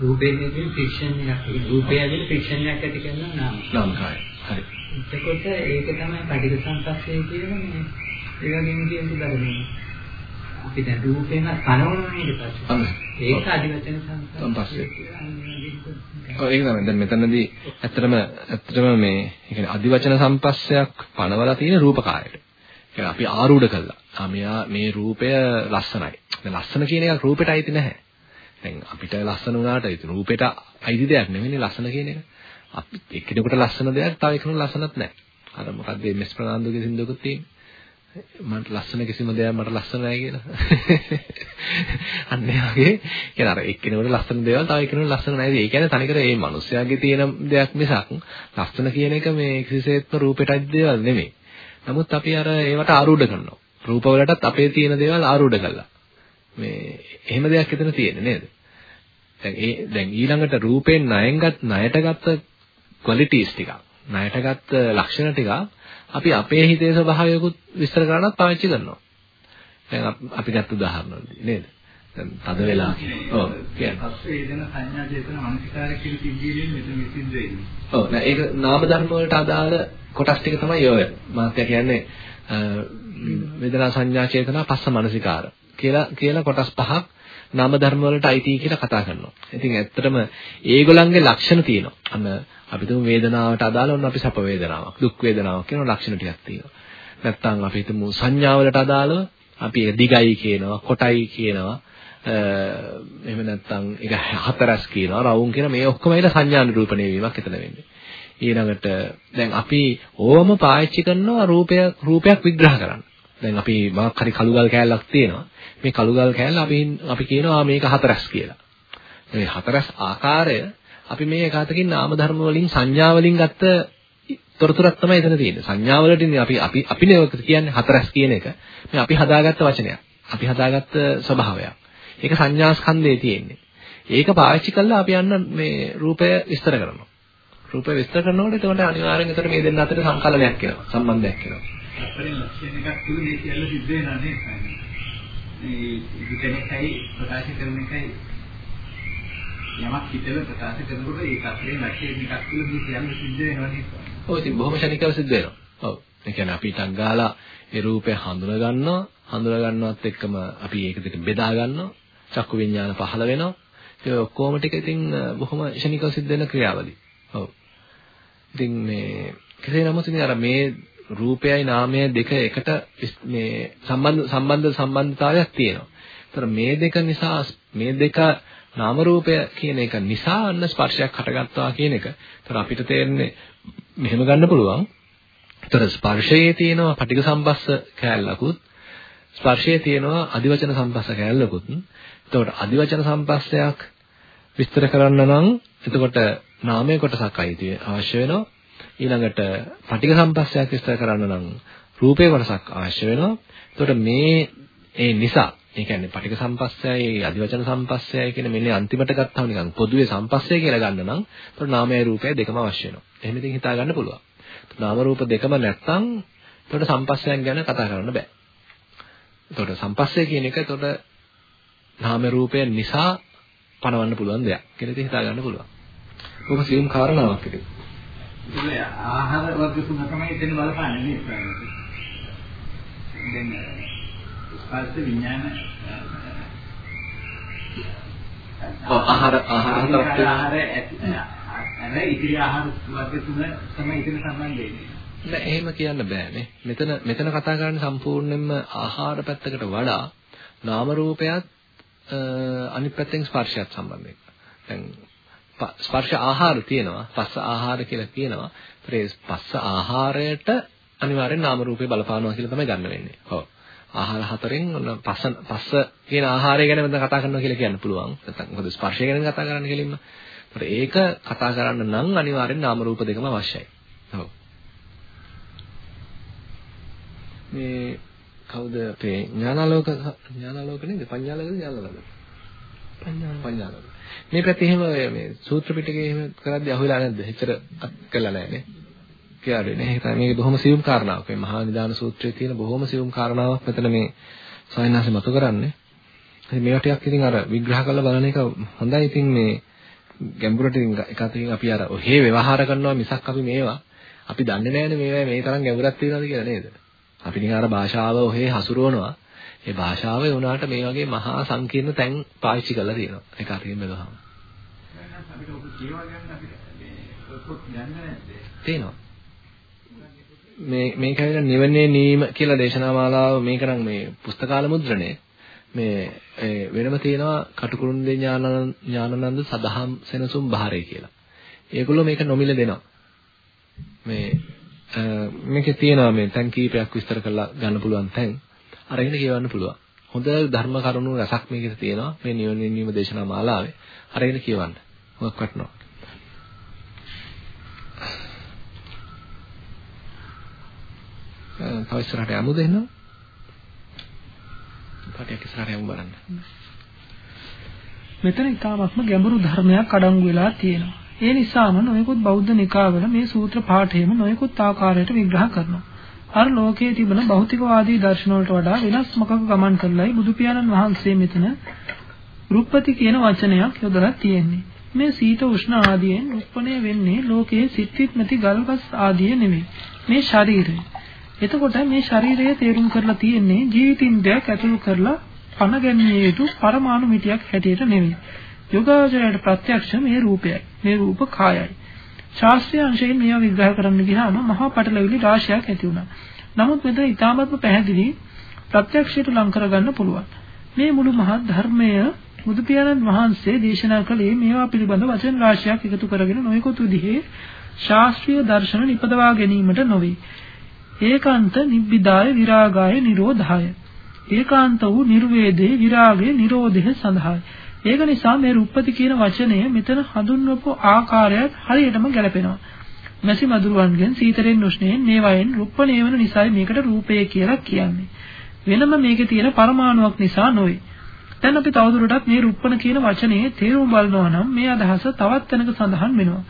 රූපේ නෙමෙයි ෆ්‍රික්ෂන් එකක්. රූපය ඇතුලේ ෆ්‍රික්ෂන් එකක් ඇති කරනවා නාම. නාමකාය. හරි. එතකොට ඒක තමයි පටිඝ සංපස්සේ කියන මේ ඒ වගේම කියන්නේ ධර්මයේ. අපි දැන් රූපේන කනවනවා ඊට පස්සේ. ඒක අදිවචන. ඔව් ඒක තමයි. දැන් මෙතනදී ඇත්තටම ඇත්තටම මේ කියන්නේ අදිවචන සංපස්සයක් පනවලා තියෙන රූපකායයට. කියන්නේ අපි ආරූඪ කළා. ආ මෙයා මේ රූපය ලස්සනයි. දැන් ලස්සන කියන එක රූපෙට අයිති නැහැ. දැන් අපිට ලස්සන වුණාට ඒක රූපෙට අයිති දෙයක් නෙවෙයි ලස්සන කියන එක. අපි එක්කෙනෙකුට ලස්සන දෙයක් තව එක්කෙනෙකුට ලස්සනක් නැහැ. අර මොකද්ද මෙස් ප්‍රනාන්දුගේ සින්දුවකුත් තියෙන්නේ. මට ලස්සන කිසිම දෙයක් මට ලස්සන නැහැ කියලා. අන්න ඒ වගේ කියන අර එක්කෙනෙකුට ලස්සන දේවල් තව එක්කෙනෙකුට ලස්සන නැහැ. ඒ කියන්නේ තනිකර මේ මිනිස්යාගේ තියෙන දෙයක් මිසක් ලස්සන කියන එක මේ කිසිසේත්ම රූපෙටයි දේවල් නෙමෙයි. නමුත් අපි අර ඒවට ආරූඪ කරනවා. රූපවලටත් අපේ තියෙන දේවල් ආරූඪ කළා. මේ එහෙම දෙයක් එතන තියෙන්නේ නේද? දැන් ඒ දැන් ඊළඟට රූපෙන් ණයෙන්ගත් ණයට ගත්ත ක්වලිටිස් ටික ණයට ගත්ත ලක්ෂණ ටික අපි අපේ හිතේ ස්වභාවයකුත් විස්තර කරන්නත් පාවිච්චි කරනවා. දැන් අපි ගත්ත උදාහරණවලදී නේද? දැන් තද වෙලා ඔව් කියන්නේ. වේදන සංඥා චේතන මනසිකාරය කියන සිද්ධියෙන් මෙතන සිද්ධ වෙන්නේ. ඔව් නෑ ඒක නාම ධර්ම වලට අදාළ කොටස් ටික තමයි ඔය. මාත්‍ය කියන්නේ වේදනා සංඥා චේතනා පස්ස මනසිකාර කියලා කියලා කොටස් පහක් නාම ධර්ම වලට අයිති කියලා කතා කරනවා. ඉතින් ඇත්තටම ඒගොල්ලන්ගේ ලක්ෂණ තියෙනවා. අන්න අපි තුමු වේදනාවට අදාළ ඔන්න අපි සැප වේදනාවක්, දුක් වේදනාවක් කියන ලක්ෂණ ටිකක් තියෙනවා. නැත්තම් අපි හිතමු සංඥාවලට අදාළව අපි දිගයි කියනවා, කොටයි කියනවා. එහෙම නැත්තම් ඒක හතරස් කියනවා, රවුම් කියන මේ ඔක්කොම ඇවිල්ලා සංඥා නිරූපණය වීමක් එතන වෙන්නේ. ඊළඟට දැන් අපි ඕවම පාවිච්චි කරනවා රූපය රූපයක් විග්‍රහ කරන්න. දැන් අපි මොකක් හරි කළුගල් කෑල්ලක් තියෙනවා. මේ කළුගල් කෑල්ල අපි අපි කියනවා මේක හතරස් කියලා. මේ හතරස් ආකාරය අපි මේ එකතකින් නාම ධර්ම වලින් සංඥා වලින් ගත්ත තොරතුරක් තමයි එතන තියෙන්නේ. සංඥා වලටින් අපි අපි අපිනේ ඔක කියන්නේ හතරස් කියන එක. මේ අපි හදාගත්ත වචනයක්. අපි හදාගත්ත ස්වභාවයක්. ඒක සංඥා ස්කන්ධයේ තියෙන්නේ. ඒක පාවිච්චි කරලා අපි යන්න මේ රූපය විස්තර කරනවා. රූපය විස්තර කරනකොට එතකොට අනිවාර්යෙන් එතකොට මේ දෙන්න අතර සංකලනයක් එනවා. සම්බන්ධයක් එනවා. අපරින් ලක්ෂණ එකක් තුල මේ සියල්ල සිද්ධ වෙනා නේද? මේ හිතන එකයි ප්‍රකාශ කරන එකයි යමක් හිතලා ප්‍රකාශ කරනකොට ඒක අපේ ලක්ෂණ එකක් තුල මේ සියල්ල සිද්ධ වෙනවා නේද? ඔව් ඉතින් බොහොම ශනිකව සිද්ධ වෙනවා. ඔව්. ඒ කියන්නේ අපි ටක් ගාලා ඒ රූපය හඳුනා ගන්නවා. හඳුනා ගන්නවත් එක්කම අපි ඒක දෙක බෙදා ගන්නවා. චක්කු විඤ්ඤාණ පහළ වෙනවා. ඒ ඔක්කොම ටික ඉතින් බොහොම ශනිකව සිද්ධ වෙන ක්‍රියාවලිය. ඔව්. ඉතින් මේ කෙසේ නමුත් ඉතින් අර මේ රූපයයි නාමයයි දෙක එකට මේ සම්බන්ධ සම්බන්ධ සම්බන්ධතාවයක් තියෙනවා. ඒතර මේ දෙක නිසා මේ දෙක නාම රූපය කියන එක නිසා අන්න ස්පර්ශයක් හටගත්තා කියන එක. ඒතර අපිට තේරෙන්නේ මෙහෙම ගන්න පුළුවන්. ඒතර ස්පර්ශයේ තියෙනවා පටිඝ සම්පස්ස කෑල්ලකුත් ස්පර්ශයේ තියෙනවා අදිවචන සම්පස්ස කෑල්ලකුත්. එතකොට අදිවචන සම්පස්සයක් විස්තර කරන්න නම් එතකොට නාමයේ කොටසක් අයිති අවශ්‍ය වෙනවා. ඊළඟට පටිඝ සම්පස්සයක් විස්තර කරන්න නම් රූපේ කොටසක් අවශ්‍ය වෙනවා. එතකොට මේ ඒ නිසා ඒ කියන්නේ පටික සම්පස්සයයි අදිවචන සම්පස්සයයි කියන මෙන්න අන්තිමට ගත්තාම නිකන් පොදුවේ සම්පස්සය කියලා ගන්න නම් එතකොට නාමයයි රූපයයි දෙකම අවශ්‍ය වෙනවා. එහෙම ඉතින් හිතා ගන්න පුළුවන්. නාම රූප දෙකම නැත්තම් එතකොට සම්පස්සයන් ගැන කතා කරන්න බෑ. එතකොට සම්පස්සය කියන එක එතකොට නාම රූපය නිසා පණවන්න පුළුවන් දෙයක් කියලා ඉතින් හිතා ගන්න පුළුවන්. ඔබ සියුම් කාරණාවක් ඉතින්. ඒ ආහාර වර්ග තුන තමයි එතන බලපාන්නේ නේද? දැන් ස්පර්ශ විඥාන ආහාර ආහාර හතරක් ආහාර ඉතිරි ආහාර වර්ග තුන තමයි ඉතින් සම්බන්ධ වෙන්නේ. නෑ එහෙම කියන්න බෑනේ. මෙතන මෙතන කතා කරන්නේ සම්පූර්ණයෙන්ම ආහාර පැත්තකට වඩා නාම රූපයත් අනිත් පැත්තෙන් ස්පර්ශයත් සම්බන්ධයි. දැන් ස්පර්ශ ආහාර තියෙනවා, පස්ස ආහාර කියලා කියනවා. ඒ පස්ස ආහාරයට අනිවාර්යෙන් නාම රූපේ බලපානවා කියලා තමයි ගන්න වෙන්නේ. ඔව්. ආහාර හතරෙන් ඔන්න පස්ස පස්ස කියන ආහාරය ගැන මම කතා කරනවා කියලා කියන්න පුළුවන්. නැත්නම් මොකද ස්පර්ශය ගැන කතා කරන්න කෙලින්ම. ඒක කතා කරන්න නම් අනිවාර්යෙන් නාම රූප දෙකම අවශ්‍යයි. ඔව්. මේ කවුද අපේ ඥානාලෝක ඥානාලෝක නේද? පඤ්ඤාලෝකද ඥානාලෝක? පඤ්ඤාලෝක. මේ පැත්තේ එහෙම මේ සූත්‍ර පිටකේ එහෙම කරද්දී අහුවෙලා නැද්ද? එච්චර කළා නැහැ නේ. කියලා නේ. ඒක මේක බොහොම සියුම් කාරණාවක්. මේ මහා නිදාන සූත්‍රයේ තියෙන බොහොම සියුම් කාරණාවක් මෙතන මේ සායනාසෙ මතු කරන්නේ. ඉතින් මේවා ටිකක් ඉතින් අර විග්‍රහ කරලා බලන එක හොඳයි. ඉතින් මේ ගැඹුරට එක අතකින් අපි අර ඔහේ ව්‍යවහාර කරනවා මිසක් අපි මේවා අපි දන්නේ නැහැනේ මේවා මේ තරම් ගැඹුරක් තියෙනවද කියලා නේද? අපි නිකන් අර භාෂාව ඔහේ හසුරවනවා. ඒ භාෂාව ඒ උනාට මේ වගේ මහා සංකීර්ණ තැන් පාවිච්චි කරලා තියෙනවා. ඒක අතින් බෙදවහම. අපිට ඔබ කියවා ගන්න අපිට මේ පොත් ගන්න නැද්ද? තියෙනවා. මේ මේක ඇවිල්ලා නිවනේ නීම කියලා දේශනා මාලාව මේක නම් මේ පුස්තකාල මුද්‍රණය මේ වෙනම තියෙනවා කටුකුරුන්දේ ඥානනන්ද සදහම් සෙනසුම් බහරේ කියලා. ඒගොල්ලෝ මේක නොමිල දෙනවා. මේ මේකේ තියෙනවා මේ තැන් කීපයක් විස්තර කරලා ගන්න පුළුවන් තැන් අරගෙන කියවන්න පුළුවන්. හොඳ ධර්ම කරුණු රසක් මේකේ තියෙනවා මේ නිවන නිවීම දේශනා මාලාවේ. අරගෙන කියවන්න. මොකක් වටනවා. තව ඉස්සරහට යමුද එහෙනම්? පාටියක් ඉස්සරහට යමු බලන්න. මෙතන ඊටාත්ම ගැඹුරු ධර්මයක් අඩංගු වෙලා තියෙනවා. ඒ නිසාම නොයෙකුත් බෞද්ධ නිකාවල මේ සූත්‍ර පාඨයම නොයෙකුත් ආකාරයට විග්‍රහ කරනවා. අර ලෝකයේ තිබෙන භෞතිකවාදී දර්ශන වලට වඩා වෙනස් මොකක ගමන් කරලායි බුදු පියාණන් වහන්සේ මෙතන රුප්පති කියන වචනයක් යොදලා තියෙන්නේ. මේ සීත උෂ්ණ ආදියෙන් උත්පන්න වෙන්නේ ලෝකයේ සිත්විත් නැති ගල්ගස් ආදිය නෙමෙයි. මේ ශරීරය. එතකොට මේ ශරීරය තේරුම් කරලා තියෙන්නේ ජීවිතින්දයක් ඇතුළු කරලා පණ ගැනීම යුතු පරමාණු මිටියක් හැටියට නෙමෙයි. යෝගාචරයට ප්‍රත්‍යක්ෂ මේ රූපයයි. මේ රූප කායයි. ශාස්ත්‍රීය අංශයෙන් මේවා විග්‍රහ කරන්න ගියාම මහා පටලැවිලි රාශියක් ඇති වුණා. නමුත් මෙතන ඊටාත්ම පැහැදිලි ප්‍රත්‍යක්ෂයට ලං කරගන්න පුළුවන්. මේ මුළු මහත් ධර්මය බුදු පියාණන් වහන්සේ දේශනා කළේ මේවා පිළිබඳ වචන රාශියක් එකතු කරගෙන නොයෙකුත් විදිහේ ශාස්ත්‍රීය දර්ශන නිපදවා ගැනීමට නොවේ. ඒකාන්ත නිබ්බිදාය විරාගාය නිරෝධාය. ඒකාන්ත වූ නිර්වේදේ විරාගයේ නිරෝධය සඳහායි. ඒක නිසා මේ රුප්පති කියන වචනය මෙතන හඳුන්වපු ආකාරයත් හරියටම ගැලපෙනවා. මැසි මදුරුවන්ගෙන් සීතලෙන් උෂ්ණයෙන් මේවායින් රුප්පණය වෙන නිසායි මේකට රූපය කියලා කියන්නේ. වෙනම මේකේ තියෙන පරමාණුවක් නිසා නොවේ. දැන් අපි තවදුරටත් මේ රුප්පණ කියන වචනේ තේරුම් බලනවා නම් මේ අදහස තවත් තැනක සඳහන් වෙනවා.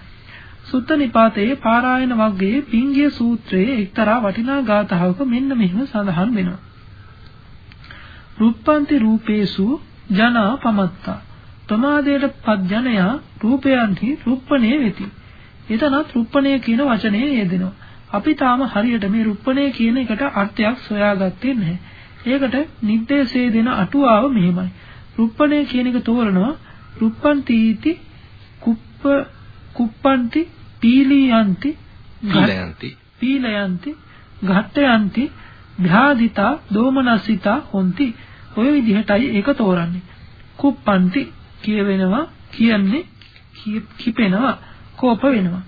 සුත්ත නිපාතයේ පාරායන වග්ගයේ පිංගිය සූත්‍රයේ එක්තරා වටිනා ගාථාවක මෙන්න මෙහෙම සඳහන් වෙනවා. රුප්පන්ති රූපේසු ජනා පමත්තා ප්‍රමාදයට පත් ජනයා රූපයන්හි රුප්පණේ වෙති. එතනත් රුප්පණේ කියන වචනේ යෙදෙනවා. අපි තාම හරියට මේ රුප්පණේ කියන එකට අර්ථයක් සොයාගත්තේ නැහැ. ඒකට නිද්දේශයේ දෙන අටුවාව මෙහෙමයි. රුප්පණය කියන එක තෝරනවා රුප්පන්ති ඉති කුප්ප කුප්පන්ති පීලියන්ති පීලයන්ති පීලයන්ති ඝට්ටයන්ති භාදිතා දෝමනසිතා හොಂತಿ ඔය විදිහටයි ඒක තෝරන්නේ. කුප්පන්ති කියවෙනවා කියන්නේ කිපෙනවා කෝප වෙනවා.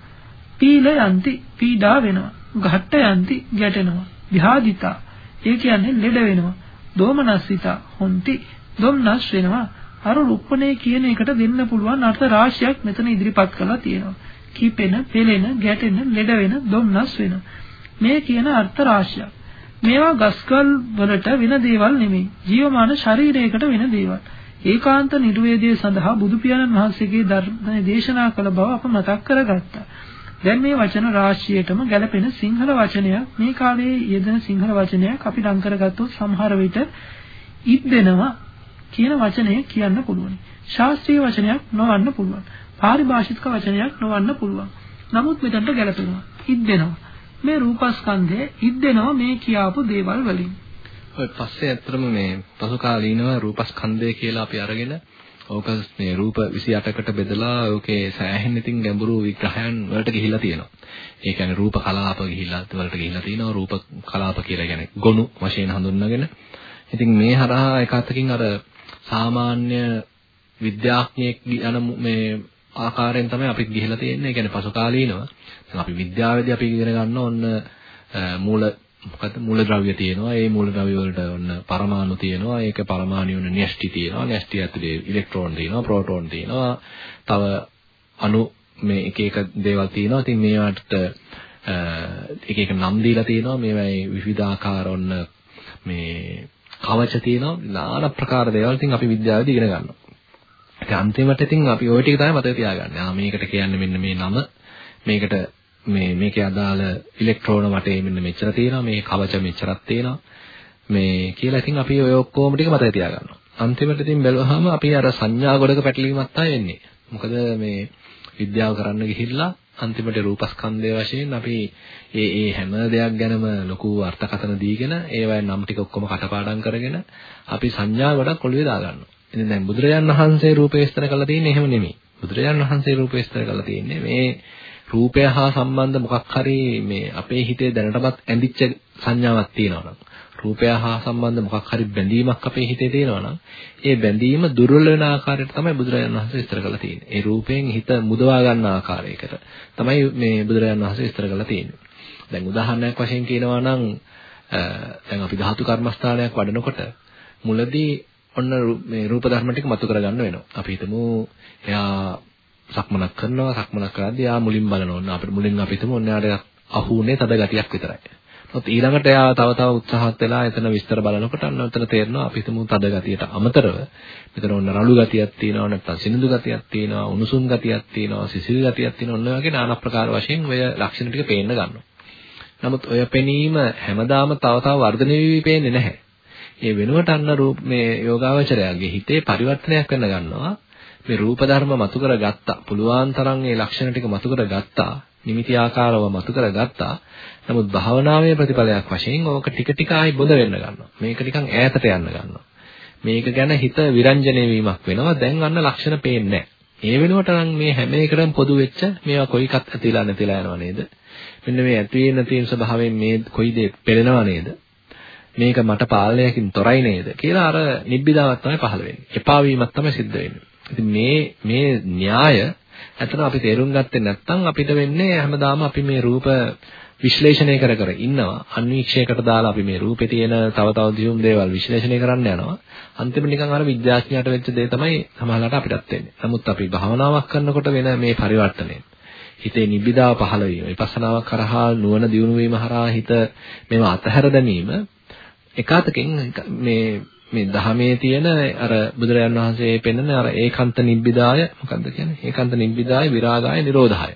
පීලයන්ති පීඩා වෙනවා. ඝට්ටයන්ති ගැටෙනවා. විහාදිතා ඒ කියන්නේ ලෙඩ වෙනවා. දෝමනස්සිතා හොಂತಿ දොම්නස් වෙනවා. අර රුප්පණේ කියන එකට දෙන්න පුළුවන් අර්ථ රාශියක් මෙතන ඉදිරිපත් කරලා තියෙනවා. කිපෙන, පෙලෙන, ගැටෙන, ලෙඩ වෙන, දොම්නස් වෙන. මේ කියන අර්ථ රාශියක්. මේවා ගස්කල් වලට වෙන දේවල් නෙමෙයි. ජීවමාන ශරීරයකට වෙන දේවල්. ඒකාන්ත නිර්වේදයේ සඳහා බුදු පියාණන් වහන්සේගේ ධර්මයේ දේශනා කළ බව අප මතක් කරගත්තා. දැන් මේ වචන රාශියටම ගැලපෙන සිංහල වචනයක් මේ කාලේ යෙදෙන සිංහල වචනයක් අපි ලං කරගත්තොත් සමහර විට ඉද්දෙනවා කියන වචනය කියන්න පුළුවන්. ශාස්ත්‍රීය වචනයක් නොවන්න පුළුවන්. පාරිභාෂික වචනයක් නොවන්න පුළුවන්. නමුත් මෙතනට ගැලපෙනවා. ඉද්දෙනවා. මේ රූපස්කන්ධය ඉද්දෙනවා මේ කියාපු දේවල් වලින්. ඔය පස්සේ ඇත්තටම මේ පසු කාලීනව රූපස්කන්ධය කියලා අපි අරගෙන ඕක මේ රූප 28කට බෙදලා ඕකේ සෑහෙන ඉතින් ගැඹුරු විග්‍රහයන් වලට ගිහිලා තියෙනවා. ඒ කියන්නේ රූප කලාප ගිහිලා වලට ගිහිලා තියෙනවා. රූප කලාප කියලා කියන්නේ ගොනු වශයෙන් හඳුන්වගෙන. ඉතින් මේ හරහා එක අතකින් අර සාමාන්‍ය විද්‍යාඥයෙක් යන මේ ආකාරයෙන් තමයි අපි ගිහිලා තියෙන්නේ. ඒ කියන්නේ පසු කාලීනව දැන් අපි විද්‍යාවේදී අපි ඉගෙන ගන්න ඕන්න මූල මොකද්ද මූලද්‍රව්‍ය තියෙනවා. ඒ මූලද්‍රව්‍ය වලට ඔන්න පරමාණු තියෙනවා. ඒක පරමාණු වල න්‍යෂ්ටි තියෙනවා. න්‍යෂ්ටි ඇතුලේ ඉලෙක්ට්‍රෝන තියෙනවා, ප්‍රෝටෝන තියෙනවා. තව අණු මේ එක එක දේවල් තියෙනවා. ඉතින් මේවට එක එක නම් දීලා තියෙනවා. මේවයි විවිධාකාර ඔන්න මේ කවච තියෙනවා. নানা ප්‍රකාර දේවල් ඉතින් අපි විද්‍යාවේදී ඉගෙන ගන්නවා. ඉතින් අන්තිමට ඉතින් අපි ওই ටික තමයි මතක තියාගන්නේ. ආ මේකට කියන්නේ මෙන්න මේ නම මේකට මේ මේකේ අදාළ ඉලෙක්ට්‍රෝන වටේ මෙන්න මෙච්චර තියෙනවා මේ කවච මෙච්චරක් තියෙනවා මේ කියලා ඉතින් අපි ඔය ඔක්කොම ටික මතක තියාගන්නවා අන්තිමට ඉතින් බැලුවාම අපි අර සංඥා ගොඩක පැටලීමක් තමයි එන්නේ මොකද මේ විද්‍යාව කරන්න ගිහිල්ලා අන්තිමට රූපස්කන්ධය වශයෙන් අපි ඒ ඒ හැම දෙයක් ගැනම ලොකු අර්ථකථන දීගෙන ඒවයි නම් ටික ඔක්කොම කටපාඩම් කරගෙන අපි සංඥා ගොඩක් ඔළුවේ දාගන්නවා. ඉතින් දැන් බුදුරජාණන් වහන්සේ රූපේ විස්තර කරලා තියෙන්නේ එහෙම නෙමෙයි. බුදුරජාණන් වහන්සේ රූපේ විස්තර කරලා තියෙන්නේ මේ රූපය හා සම්බන්ධ මොකක් හරි මේ අපේ හිතේ දැනටමත් ඇඳිච්ච සංඥාවක් තියෙනවා නම් රූපය හා සම්බන්ධ මොකක් හරි බැඳීමක් අපේ හිතේ තියෙනවා නම් ඒ බැඳීම දුර්වල වෙන ආකාරයට තමයි බුදුරජාණන් වහන්සේ විස්තර කරලා තියෙන්නේ. ඒ රූපයෙන් හිත මුදවා ගන්න ආකාරයකට තමයි මේ බුදුරජාණන් වහන්සේ විස්තර කරලා තියෙන්නේ. දැන් උදාහරණයක් වශයෙන් කියනවා නම් දැන් අපි ධාතු කර්මස්ථානයක් වඩනකොට මුලදී ඔන්න මේ රූප ධර්ම ටික මතු කරගන්න වෙනවා. අපි හිතමු එයා සක්මනක් කරනවා සක්මනක් කරද්දී එයා මුලින් බලනවා. ඔන්න අපිට මුලින් අපි හිතමු ඔන්න එයාට අහුනේ තද ගතියක් විතරයි. නමුත් ඊළඟට එයා තව තව උත්සාහත් වෙලා එතන විස්තර බලනකොට අන්න එතන තේරෙනවා අපි හිතමු තද ගතියට අමතරව මෙතන ඔන්න රළු ගතියක් තියෙනවා නැත්නම් සිනිඳු ගතියක් තියෙනවා උණුසුම් ගතියක් තියෙනවා සිසිල් ගතියක් තියෙනවා ඔන්න වගේ নানা ප්‍රකාර වශයෙන් ඔය ලක්ෂණ ටික පේන්න ගන්නවා. නමුත් ඔය පෙනීම හැමදාම තව තව වර්ධනය වෙවි පේන්නේ නැහැ. ඒ වෙනුවට අන්න රූප මේ යෝගාවචරයාගේ හිතේ පරිවර්තනයක් වෙන්න ගන්නවා. මේ රූප ධර්ම මතු කරගත්තා. පුළුවන් තරම් මේ ලක්ෂණ ටික මතු කරගත්තා. නිමිති ආකාරව මතු කරගත්තා. නමුත් භාවනාවේ ප්‍රතිඵලයක් වශයෙන් ඕක ටික ටික ආයි බොඳ වෙන්න ගන්නවා. මේක නිකන් ඈතට යන්න ගන්නවා. මේක ගැන හිත විරංජනේ වීමක් වෙනවා. දැන් අන්න ලක්ෂණ පේන්නේ ඒ වෙනුවට නම් මේ හැම එකටම පොදු වෙච්ච මේවා කොයි එකක් ඇතිලා නැතිලා යනව නේද? මෙන්න මේ ඇති වෙන තියෙන ස්වභාවයෙන් මේ කොයි දේ පෙළෙනව නේද? මේක මට පාලනයකින් තොරයි නේද කියලා අර නිබ්බිදාවක් තමයි පහළ වෙන්නේ. එපා වීමක් තමයි සිද්ධ වෙන්නේ. ඉතින් මේ මේ න්‍යාය ඇත්තට අපි තේරුම් ගත්තේ නැත්නම් අපිට වෙන්නේ හැමදාම අපි මේ රූප විශ්ලේෂණය කර කර ඉන්නවා. අන්වීක්ෂයකට දාලා අපි මේ රූපේ තියෙන තව තව දියුම් දේවල් විශ්ලේෂණය කරන්න යනවා. අන්තිමට නිකන් අර විද්‍යාඥයාට වෙච්ච දේ තමයි සමහරවිට අපිටත් වෙන්නේ. නමුත් අපි භාවනාවක් කරනකොට වෙන මේ පරිවර්තනය හිතේ නිබ්බිදාව පහළ වීම, විපස්සනාවක් කරහා නුවණ දියුණු වීම හරහා හිත මේවා අතහැර දැමීම එකාතකින් මේ මේ ධහමේ තියෙන අර බුදුරජාන් වහන්සේ පෙන්වන අර ඒකාන්ත නිබ්බිදාය මොකද්ද කියන්නේ? ඒකාන්ත නිබ්බිදාය විරාගාය නිරෝධාය.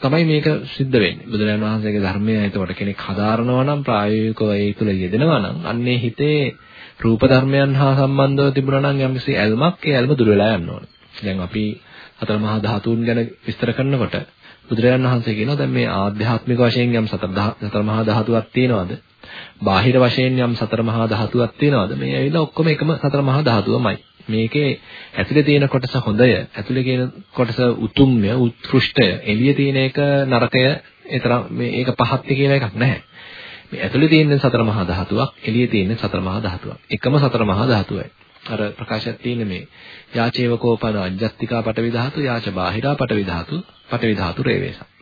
තමයි මේක සිද්ධ වෙන්නේ. බුදුරජාන් වහන්සේගේ ධර්මය එතකොට කෙනෙක් හදාරනවා නම් ප්‍රායෝගිකව ඒ තුල යෙදෙනවා නම් අන්නේ හිතේ රූප ධර්මයන් හා සම්බන්ධව තිබුණා නම් යම්කිසි ඇල්මක් ඒ ඇල්ම දුර වෙලා යන්න ඕනේ. දැන් අපි හතර මහා ධාතුන් ගැන විස්තර කරනකොට බුදුරජාන් වහන්සේ කියනවා දැන් මේ ආධ්‍යාත්මික වශයෙන් යම් සතර මහා ධාතුවක් තියෙනවද? බාහිර වශයෙන් යම් සතර මහා ධාතුවක් තියෙනවද? මේ ඇවිල්ලා ඔක්කොම එකම සතර මහා ධාතුවමයි. මේකේ ඇතුලේ තියෙන කොටස හොඳය, ඇතුලේ කියන කොටස උතුම්ය, උත්කෘෂ්ඨය, එළියේ තියෙන එක නරකය, ඒතරම් මේ ඒක පහත්ය කියලා එකක් නැහැ. මේ ඇතුලේ තියෙන සතර මහා ධාතුවක්, එළියේ තියෙන සතර මහා ධාතුවක්. එකම සතර මහා ධාතුවයි. අර ප්‍රකාශයක් තියෙන මේ යාචේවකෝපන අජ්ජත්තිකා පටවි ධාතු, යාච බාහිරා පටවි ධාතු, පටවි ධාතු රේවේසම්.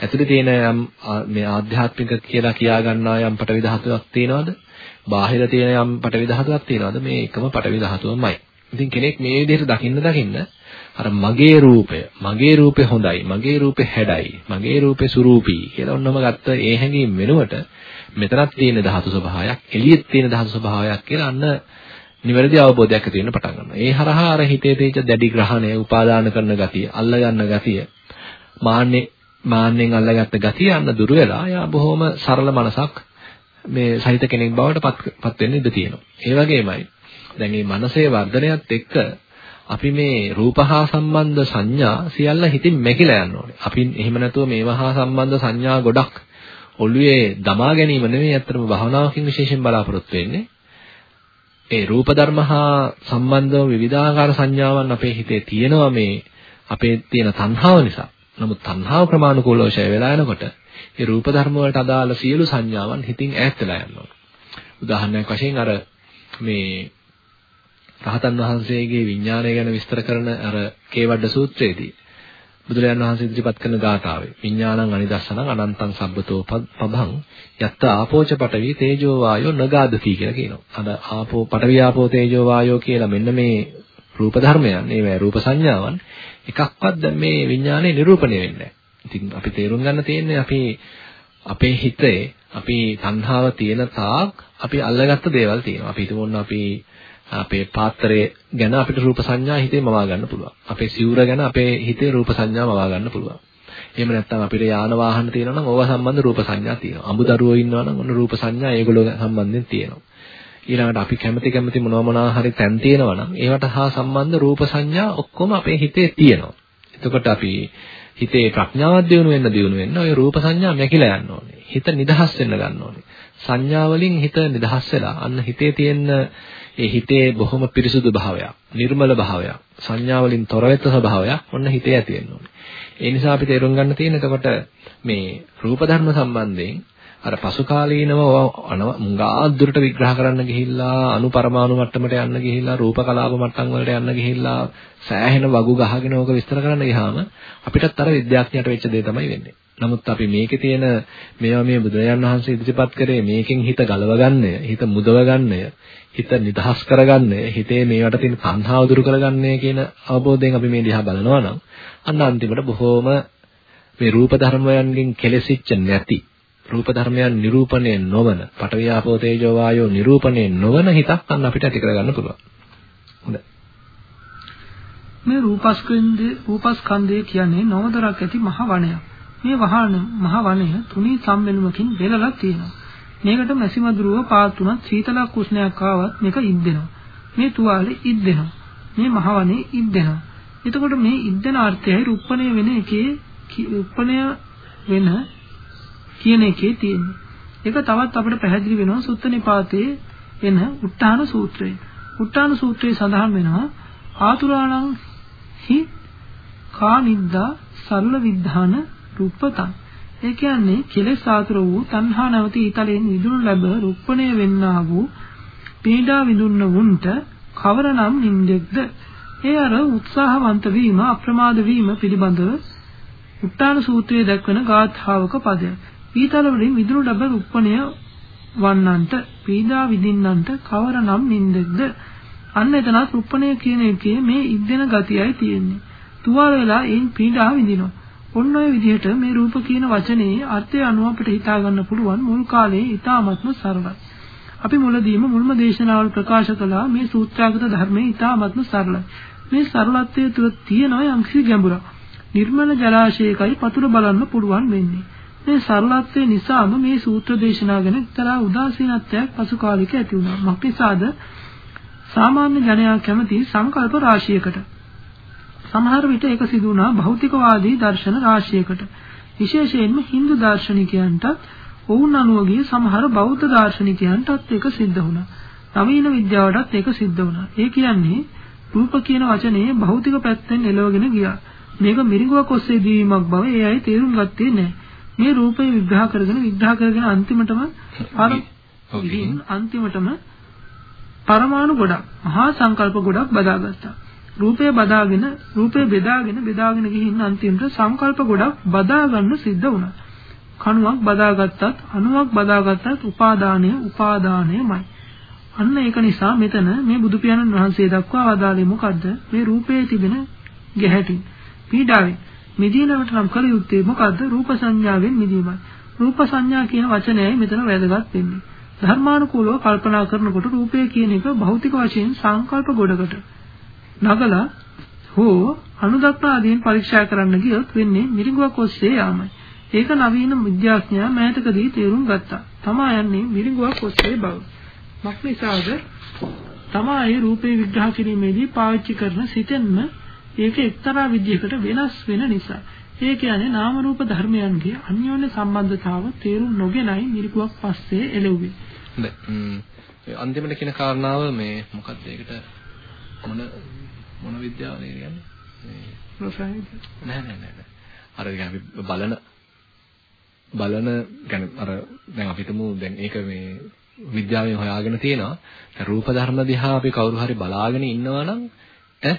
ඇතුලේ තියෙන යම් මේ ආධ්‍යාත්මික කියලා කියා ගන්නා යම් පටවි ධාතුවක් තියෙනවද? බාහිර තියෙන යම් පටවි ධාතුවක් තියෙනවද? මේ එකම පටවි ධාතුවමයි. ඉතින් කෙනෙක් මේ විදිහට දකින්න දකින්න අර මගේ රූපය, මගේ රූපේ හොඳයි, මගේ රූපේ හැඩයි, මගේ රූපේ සුරූපී කියලා ඔන්නම ගත්ත ඒ හැඟීම් වෙනුවට මෙතනක් තියෙන ධාතු ස්වභාවයක්, එළියෙත් තියෙන ධාතු ස්වභාවයක් කියලා අන්න නිවැරදි අවබෝධයක් ඇති වෙන්න පටන් ගන්නවා. ඒ හරහා අර හිතේ තියෙන දැඩි ග්‍රහණය, උපාදාන කරන ගතිය, අල්ල ගන්න ගතිය, මාන්නේ මාන්නෙන් අල්ලගත්ත ගතිය යන්න දුර වෙලා යා බොහොම සරල මනසක් මේ සහිත කෙනෙක් බවට පත් වෙන්න ඉඩ තියෙනවා. ඒ වගේමයි දැන් මේ මනසේ වර්ධනයත් එක්ක අපි මේ රූප හා සම්බන්ධ සංඥා සියල්ල හිතින් මැකිලා යන්න ඕනේ. අපි එහෙම නැතුව මේවා හා සම්බන්ධ සංඥා ගොඩක් ඔළුවේ දමා ගැනීම නෙවෙයි අත්‍තරම භවනාවකින් විශේෂයෙන් බලාපොරොත්තු වෙන්නේ. ඒ රූප ධර්ම හා සම්බන්ධව විවිධාකාර සංඥාවන් අපේ හිතේ තියෙනවා මේ අපේ තියෙන තණ්හාව නිසා. නමුත් තණ්හාව ක්‍රමානුකූලව ඡය වෙලා යනකොට ඒ රූප ධර්ම වලට අදාළ සියලු සංඥාවන් හිතින් ඈත් වෙලා යනවා. උදාහරණයක් වශයෙන් අර මේ රහතන් වහන්සේගේ විඥානය ගැන විස්තර කරන අර කේවඩ සූත්‍රයේදී බුදුරජාණන් වහන්සේ ඉදිරිපත් කරන ගාථාවේ විඥානං අනිදස්සනං අනන්තං සබ්බතෝ පබං යත්ත ආපෝච පටවි තේජෝ වායෝ නගාදති කියලා කියනවා. අර ආපෝ පටවි ආපෝ තේජෝ වායෝ කියලා මෙන්න මේ රූප ධර්මයන්, ඒවැ රූප සංඥාවන් එකක්වත් දැන් මේ විඥානේ නිරූපණය වෙන්නේ ඉතින් අපි තේරුම් ගන්න තියෙන්නේ අපි අපේ හිතේ අපි තණ්හාව තියෙන තාක් අපි අල්ලගත්ත දේවල් තියෙනවා. අපි හිතමු අපි අපේ පාත්‍රය ගැන අපිට රූප සංඥා හිතේ මවා ගන්න පුළුවන්. අපේ සිවුර ගැන අපේ හිතේ රූප සංඥා මවා ගන්න පුළුවන්. එහෙම නැත්නම් අපිට යාන වාහන තියෙනවා නම් ඕවා සම්බන්ධ රූප සංඥා තියෙනවා. අමුදරුවෝ ඉන්නවා නම් ඔන්න රූප සංඥා ඒගොල්ලෝ සම්බන්ධයෙන් තියෙනවා. ඊළඟට අපි කැමති කැමති මොනවා මොනවා හරි තැන් තියෙනවා නම් ඒවට හා සම්බන්ධ රූප සංඥා ඔක්කොම අපේ හිතේ තියෙනවා. එතකොට අපි හිතේ ප්‍රඥාවක් දියුණු වෙන්න දියුණු වෙන්න ওই රූප සංඥා මැකිලා යන්න ඕනේ. හිත නිදහස් වෙන්න ගන්න ඕනේ. සංඥා වලින් හිත නිදහස් වෙලා අන්න හිතේ තියෙන ඒ හිතේ බොහොම පිරිසුදු භාවයක්, නිර්මල භාවයක්, සංඥා වලින් තොර වෙච්ච ස්වභාවයක් ඔන්න හිතේ ඇති වෙන්න ඕනේ. ඒ නිසා අපි තේරුම් ගන්න තියෙන එතකොට මේ රූප ධර්ම සම්බන්ධයෙන් අර පසු කාලීනව මුංගා දුරට විග්‍රහ කරන්න ගිහිල්ලා අනුපරමාණු මට්ටමට යන්න ගිහිල්ලා රූප කලාප මට්ටම් වලට යන්න ගිහිල්ලා සෑහෙන වගු ගහගෙන ඕක විස්තර කරන්න ගියාම අපිටත් අර විද්‍යාඥයට වෙච්ච දේ තමයි වෙන්නේ. නමුත් අපි මේකේ තියෙන මේවා මේ බුදුරජාණන් වහන්සේ ඉදිරිපත් කරේ මේකෙන් හිත ගලවගන්නය, හිත මුදවගන්නය, හිත නිදහස් කරගන්නය, හිතේ මේවට තියෙන තණ්හාව දුරු කරගන්නය කියන අවබෝධයෙන් අපි මේ දිහා බලනවා නම් අන්න අන්තිමට බොහෝම මේ රූප ධර්මයන්ගෙන් කෙලෙසිච්ච නැති රූප ධර්මයන් නිරූපණය නොවන පටවියාපෝ තේජෝ වායෝ නිරූපණය නොවන හිතක් අන්න අපිට ඇති කරගන්න පුළුවන්. හොඳයි. මේ රූපස්කන්ධය රූපස්කන්ධය කියන්නේ නවදරක් ඇති මහ වනයක්. මේ වහන මහ වනය තුනී සම්බෙලුමකින් බෙලලා තියෙනවා. මේකට මැසිමදුරුව පාතුණත් සීතලක් උෂ්ණයක් ආවත් මේක ඉද්දෙනවා. මේ තුවාලේ ඉද්දෙනවා. මේ මහ වනේ ඉද්දෙනවා. එතකොට මේ ඉද්දන අර්ථයයි රුප්පණය වෙන එකේ රුප්පණය වෙන කියන එකේ තියෙන්නේ. ඒක තවත් අපිට පැහැදිලි වෙනවා සුත්ත නිපාතයේ එන උත්තාන සූත්‍රය. උත්තාන සූත්‍රයේ සඳහන් වෙනවා ආතුරාණං හි කානිද්දා සරල විද්ධාන රූපතං ඒ කියන්නේ කෙලෙස් ආතුර වූ තණ්හා නැවති ඊතලෙන් විදුණු ලැබ රුප්පණය වෙන්නා වූ පීඩා විඳුන්න වුන්ට කවරනම් නින්දෙක්ද ඒ අර උත්සාහවන්ත වීම අප්‍රමාද වීම පිළිබඳව උත්තාන සූත්‍රයේ දක්වන ගාථාවක පදයක්. පීතල වලින් විදුණු ලැබ රුප්පණය වන්නන්ට පීඩා විඳින්නන්ට කවරනම් නින්දෙක්ද අන්න එතනත් රුප්පණය කියන එකේ මේ ඉද්දෙන ගතියයි තියෙන්නේ. තුවාල වෙලා ඒන් පීඩා විඳිනවා. ඔන්න ඔය විදිහට මේ රූප කියන වචනේ අර්ථය අනුව අපිට හිතා ගන්න පුළුවන් මුල් කාලේ ඊ타ත්ම සරලයි. අපි මුලදීම මුල්ම දේශනාවල ප්‍රකාශ කළා මේ සූත්‍රාගත ධර්මයේ ඊ타ත්ම සරලයි. මේ සරලත්වයේ තුල තියෙනවා යම්කිසි ගැඹුරක්. නිර්මල ජලාශයකයි පතුර බලන්න පුළුවන් වෙන්නේ. මේ සරලත්වය නිසාම මේ සූත්‍ර දේශනා ගැන එක්තරා උදාසීනත්වයක් පසු කාලික ඇති වුණා. මොකද සාමාන්‍ය ජනයා කැමති සංකල්ප රාශියකට සමහර විට ඒක සිදු වුණා භෞතිකවාදී දර්ශන රාශියකට. විශේෂයෙන්ම Hindu දාර්ශනිකයන්ටත් ඔවුන් අනුව ගිය සමහර බෞද්ධ දාර්ශනිකයන්ටත් ඒක සිද්ධ වුණා. නවීන විද්‍යාවටත් ඒක සිද්ධ වුණා. ඒ කියන්නේ රූප කියන වචනේ භෞතික පැත්තෙන් එළවගෙන ගියා. මේක මිරිඟුවක් ඔස්සේ දීවීමක් බව ඒ අය තේරුම් ගත්තේ නැහැ. මේ රූපය විග්‍රහ කරගෙන විග්‍රහ කරගෙන අන්තිමටම අන්තිමටම පරමාණු ගොඩක් මහා සංකල්ප ගොඩක් බදාගත්තා. රූපය බදාගෙන රූපය බෙදාගෙන බෙදාගෙන ගිහින් අන්තිමට සංකල්ප ගොඩක් බදා ගන්න සිද්ධ වුණා. කණුවක් බදාගත්තත් අණුවක් බදාගත්තත් උපාදානය උපාදානයමයි. අන්න ඒක නිසා මෙතන මේ බුදු පියාණන් වහන්සේ දක්වා වදාළේ මොකද්ද? මේ රූපයේ තිබෙන ගැහැටි පීඩාවෙන් මිදීමට නම් කල යුත්තේ මොකද්ද? රූප සංඥාවෙන් මිදීමයි. රූප සංඥා කියන වචනයයි මෙතන වැදගත් වෙන්නේ. ධර්මානුකූලව කල්පනා කරනකොට රූපය කියන එක භෞතික වශයෙන් සංකල්ප ගොඩකට නගලා හෝ අනුදක්නා ආදීන් පරීක්ෂා කරන්න ගියොත් වෙන්නේ මිරිඟුවක් ඔස්සේ යාමයි. ඒක නවීන විද්‍යාඥයා මෑතකදී තේරුම් ගත්තා. තමා යන්නේ මිරිඟුවක් ඔස්සේ බව. මක්නිසාද තමයි රූපේ විග්‍රහ කිරීමේදී පාවිච්චි කරන සිතෙන්ම ඒක එක්තරා විදිහකට වෙනස් වෙන නිසා. ඒ කියන්නේ නාම රූප ධර්මයන්ගේ අන්‍යෝන්‍ය සම්බන්ධතාව තේරුම් නොගෙනයි මිරිඟුවක් පස්සේ එළෙව්වේ. හොඳයි. අන්තිමට කියන කාරණාව මේ මොකක්ද ඒකට මොන මොන විද්‍යාවද කියන්නේ? මේ රසායනික නෑ නෑ නෑ. අර අපි බලන බලන يعني අර දැන් අපි හිතමු දැන් ඒක මේ විද්‍යාවෙන් හොයාගෙන තියෙනවා. රූප ධර්ම දිහා අපි කවුරු හරි බලාගෙන ඉන්නවා නම් ඈ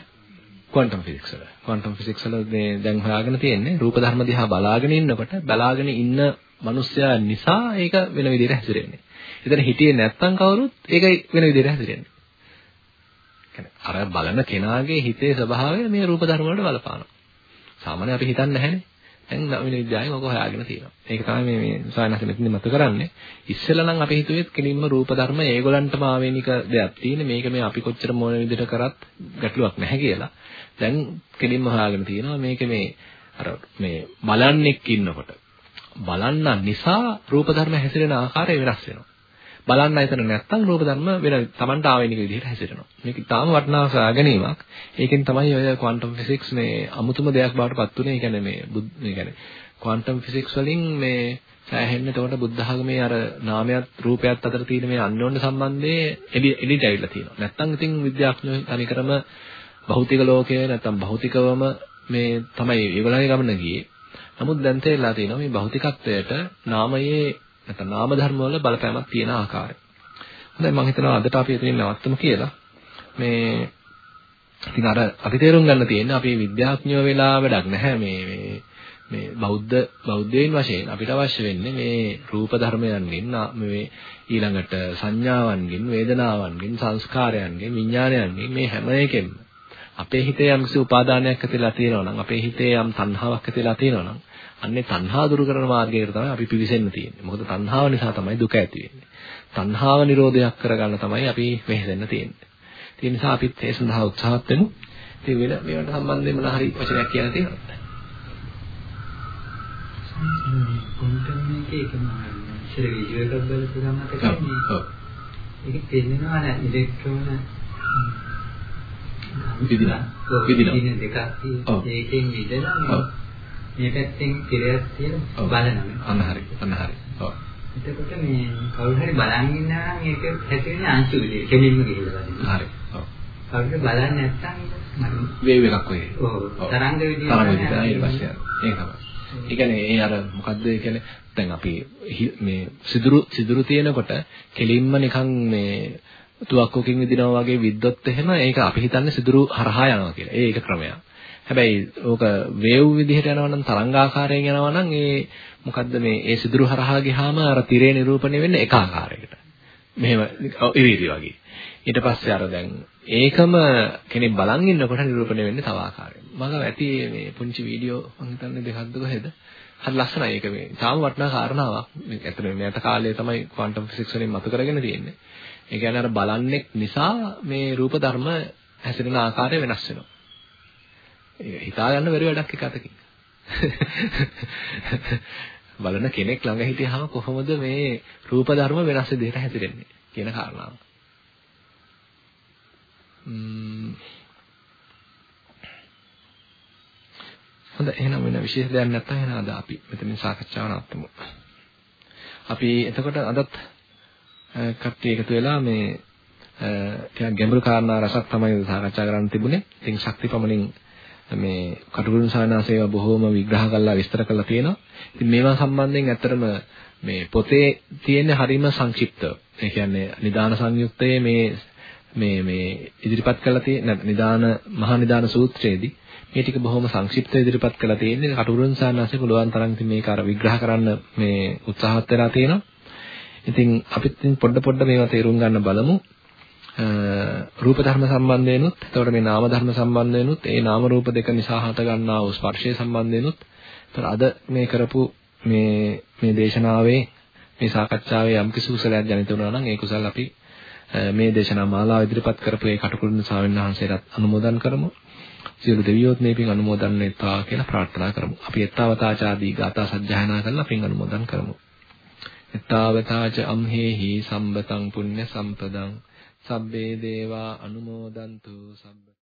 ක්වොන්ටම් ෆිසික්ස් වල. ක්වොන්ටම් ෆිසික්ස් වල දැන් හොයාගෙන තියෙන්නේ රූප ධර්ම දිහා බලාගෙන ඉන්නකොට බලාගෙන ඉන්න මිනිස්සයා නිසා ඒක වෙන විදිහට හැසිරෙන්නේ. එතන හිටියේ නැත්තම් කවුරුත් ඒක වෙන විදිහට හැසිරෙන්නේ. අර බලන කෙනාගේ හිතේ ස්වභාවය මේ රූප ධර්ම වලට බලපානවා. සාමාන්‍යයෙන් අපි හිතන්නේ නැහැනේ. දැන් නවීන විද්‍යාවෙන් ඔක හොයාගෙන තියෙනවා. ඒක තමයි මේ මේ සායනස මෙතන මත කරන්නේ. ඉස්සෙල්ලා නම් අපි හිතුවේ කෙලින්ම රූප ධර්ම ඒගොල්ලන්ටම ආවේනික දෙයක් තියෙන. මේක මේ අපි කොච්චර මොන විදිහට කරත් ගැටලුවක් නැහැ කියලා. දැන් කෙලින්ම හොයාගෙන තියෙනවා මේක මේ අර මේ බලන්නෙක් ඉන්නකොට බලන්න නිසා රූප ධර්ම හැසිරෙන ආකාරය වෙනස් වෙනවා. බලන්න එතන නැත්තම් රූප ධර්ම වෙන Tamanට ආවෙනික විදිහට හැසිරෙනවා. මේක තාම වටිනා සොයා ගැනීමක්. ඒකෙන් තමයි ඔය ක්වොන්ටම් ෆිසික්ස් මේ අමුතුම දෙයක් බවට පත් වුනේ. ඒ කියන්නේ මේ මේ කියන්නේ ක්වොන්ටම් ෆිසික්ස් වලින් මේ සෑහෙන්න එතකොට බුද්ධ ධර්මයේ අර නාමයක් රූපයක් අතර තියෙන මේ අන්‍යෝන්‍ය සම්බන්ධයේ එළිට ඇවිල්ලා තියෙනවා. නැත්තම් ඉතින් විද්‍යාඥයෝ තනිකරම භෞතික ලෝකය නැත්තම් භෞතිකවම මේ තමයි ඒගොල්ලන්ගේ ගමන ගියේ. නමුත් දැන් තේරලා තියෙනවා මේ භෞතිකත්වයට නාමයේ නැත්නම් නාම ධර්ම වල බලපෑමක් තියෙන ආකාරය. හොඳයි මම හිතනවා අදට අපි එතනින් නවත්තමු කියලා. මේ ඉතින් අර අපි තේරුම් ගන්න තියෙන්නේ අපි විද්‍යාඥයෝ වෙලා වැඩක් නැහැ මේ මේ මේ බෞද්ධ බෞද්ධයන් වශයෙන් අපිට අවශ්‍ය වෙන්නේ මේ රූප ධර්මයන්ගෙන් මේ ඊළඟට සංඥාවන්ගෙන් වේදනාවන්ගෙන් සංස්කාරයන්ගෙන් විඥානයන්ගෙන් මේ හැම එකෙම අපේ හිතේ යම්කිසි උපාදානයක් ඇතිලා තියෙනවා නම් අපේ හිතේ යම් තණ්හාවක් ඇතිලා තියෙනවා නම් අන්නේ තණ්හා දුරු කරන මාර්ගයකට තමයි අපි පිවිසෙන්න තියෙන්නේ. මොකද තණ්හාව නිසා තමයි දුක ඇති වෙන්නේ. තණ්හාව නිරෝධයක් කරගන්න තමයි අපි වෙහෙසෙන්න තියෙන්නේ. ඒ නිසා අපිත් ඒ සඳහා උත්සාහත් වෙමු. ඉතින් වෙන මේවට සම්බන්ධයෙන් මොන හරි වචනයක් කියන්න තියෙනවද? කොන්ටම් එකේ ඒක මම ඉස්සර එකක් බලපු ගමන් මතකයි ඔව්. ඒක පෙන්නනවා නේ ඉලෙක්ට්‍රෝන විදිනා. ඔව් විදිනා. විදින දෙකක්. තියෙනවා. ඒකෙන් ඔව්. මේ පැත්තෙන් තිරයක් තියෙන. බලනවා. අන්න හරි. අන්න හරි. ඔව්. එතකොට මේ කවුරු හරි බලන් ඉන්නවා නම් ඒක හැදෙන්නේ අංශු විදියට කෙලින්ම ගිහිල්ලා බලන්න. හරි. ඔව්. කවුරු හරි බලන්නේ නැත්නම් වේව් එකක් ඔය. ඔව් තරංග විදියට තරංග විදියට ඊට පස්සේ ඒක තමයි. ඒ කියන්නේ ඒ අර මොකද්ද ඒ කියන්නේ දැන් අපි මේ සිදුරු සිදුරු තියෙනකොට කෙලින්ම නිකන් මේ තුවක්කුවකින් විදිනවා වගේ විද්දොත් එහෙම ඒක අපි හිතන්නේ සිදුරු හරහා යනවා කියලා. ඒක ක්‍රමයක්. හැබැයි ඕක වේව් විදිහට යනවා නම් තරංගාකාරයෙන් යනවා නම් ඒ මොකද්ද මේ ඒ සිදුරු හරහා ගියාම අර තිරේ නිරූපණය වෙන්නේ එක ආකාරයකට. මෙහෙම ඉරිදි වගේ. ඊට පස්සේ අර දැන් ඒකම කෙනෙක් බලන් ඉන්නකොට නිරූපණය වෙන්නේ තව ආකාරයකට. මම ඇති මේ පුංචි වීඩියෝ මම හිතන්නේ දෙකක්ද කොහෙද? හරි ලස්සනයි ඒක මේ. තාම වටිනා කාරණාවක්. මේ ඇත්තටම මෙයට කාලේ තමයි ක්වොන්ටම් ෆිසික්ස් වලින් මතු කරගෙන තියෙන්නේ. ඒ කියන්නේ අර බලන්නේ නිසා මේ රූප ධර්ම හැසිරෙන ආකාරය වෙනස් වෙනවා. ඒක හිතා ගන්න බැරි වැඩක් එක අතකින්. බලන කෙනෙක් ළඟ හිටියාම කොහොමද මේ රූප ධර්ම වෙනස් විදිහට හැසිරෙන්නේ කියන කාරණාව. ම්ම් හොඳ එහෙනම් වෙන විශේෂ දෙයක් නැත්නම් එහෙනම් අද අපි මෙතනින් සාකච්ඡාව නවත්තමු. අපි එතකොට අදත් අ, කට්ටිය එකතු වෙලා මේ අ, ටිකක් ගැඹුරු කාරණා රසක් තමයි සාකච්ඡා කරන්න තිබුණේ. ඉතින් ශක්තිපමණින් මේ කටුකුරුන් සානාසේව බොහෝම විග්‍රහ කරලා විස්තර කරලා තියෙනවා. ඉතින් මේවා සම්බන්ධයෙන් ඇත්තටම මේ පොතේ තියෙන හරීම සංක්ෂිප්තව. ඒ කියන්නේ නිදාන සංයුත්තයේ මේ මේ මේ ඉදිරිපත් කරලා තියෙන නිදාන මහා නිදාන සූත්‍රයේදී මේ ටික බොහොම සංක්ෂිප්තව ඉදිරිපත් කරලා තියෙන්නේ කටුරුන් සානාසේ පුළුවන් තරම් ඉතින් මේක අර විග්‍රහ කරන්න මේ උත්සාහත් වෙලා තියෙනවා. ඉතින් අපිත් ඉතින් පොඩ පොඩ මේවා තේරුම් ගන්න බලමු. රූප ධර්ම සම්බන්ධයෙන්ුත් එතකොට මේ නාම ධර්ම සම්බන්ධයෙන්ුත් ඒ නාම රූප දෙක නිසා හට ගන්නා වූ ස්පර්ශය සම්බන්ධයෙන්ුත් එතකොට අද මේ කරපු මේ මේ දේශනාවේ මේ සාකච්ඡාවේ යම් කිසි කුසලයක් ජනිත වුණා නම් ඒ කුසල අපි මේ දේශනා මාලාව ඉදිරිපත් කරපු ඒ කටුකුරුන් ස්වාමීන් වහන්සේලාත් අනුමෝදන් කරමු. සියලු දෙවියෝත් මේ පින් අනුමෝදන් වෙත්වා කියලා ප්‍රාර්ථනා කරමු. අපි එත්තාවතාචාදී ගාථා සජ්ජායනා කරලා පින් අනුමෝදන් කරමු. එත්තාවතාච අම්හෙහි සම්බතං පුඤ්ඤ සම්පදං සබ්බේ දේවා අනුමෝදන්තු සබ්බ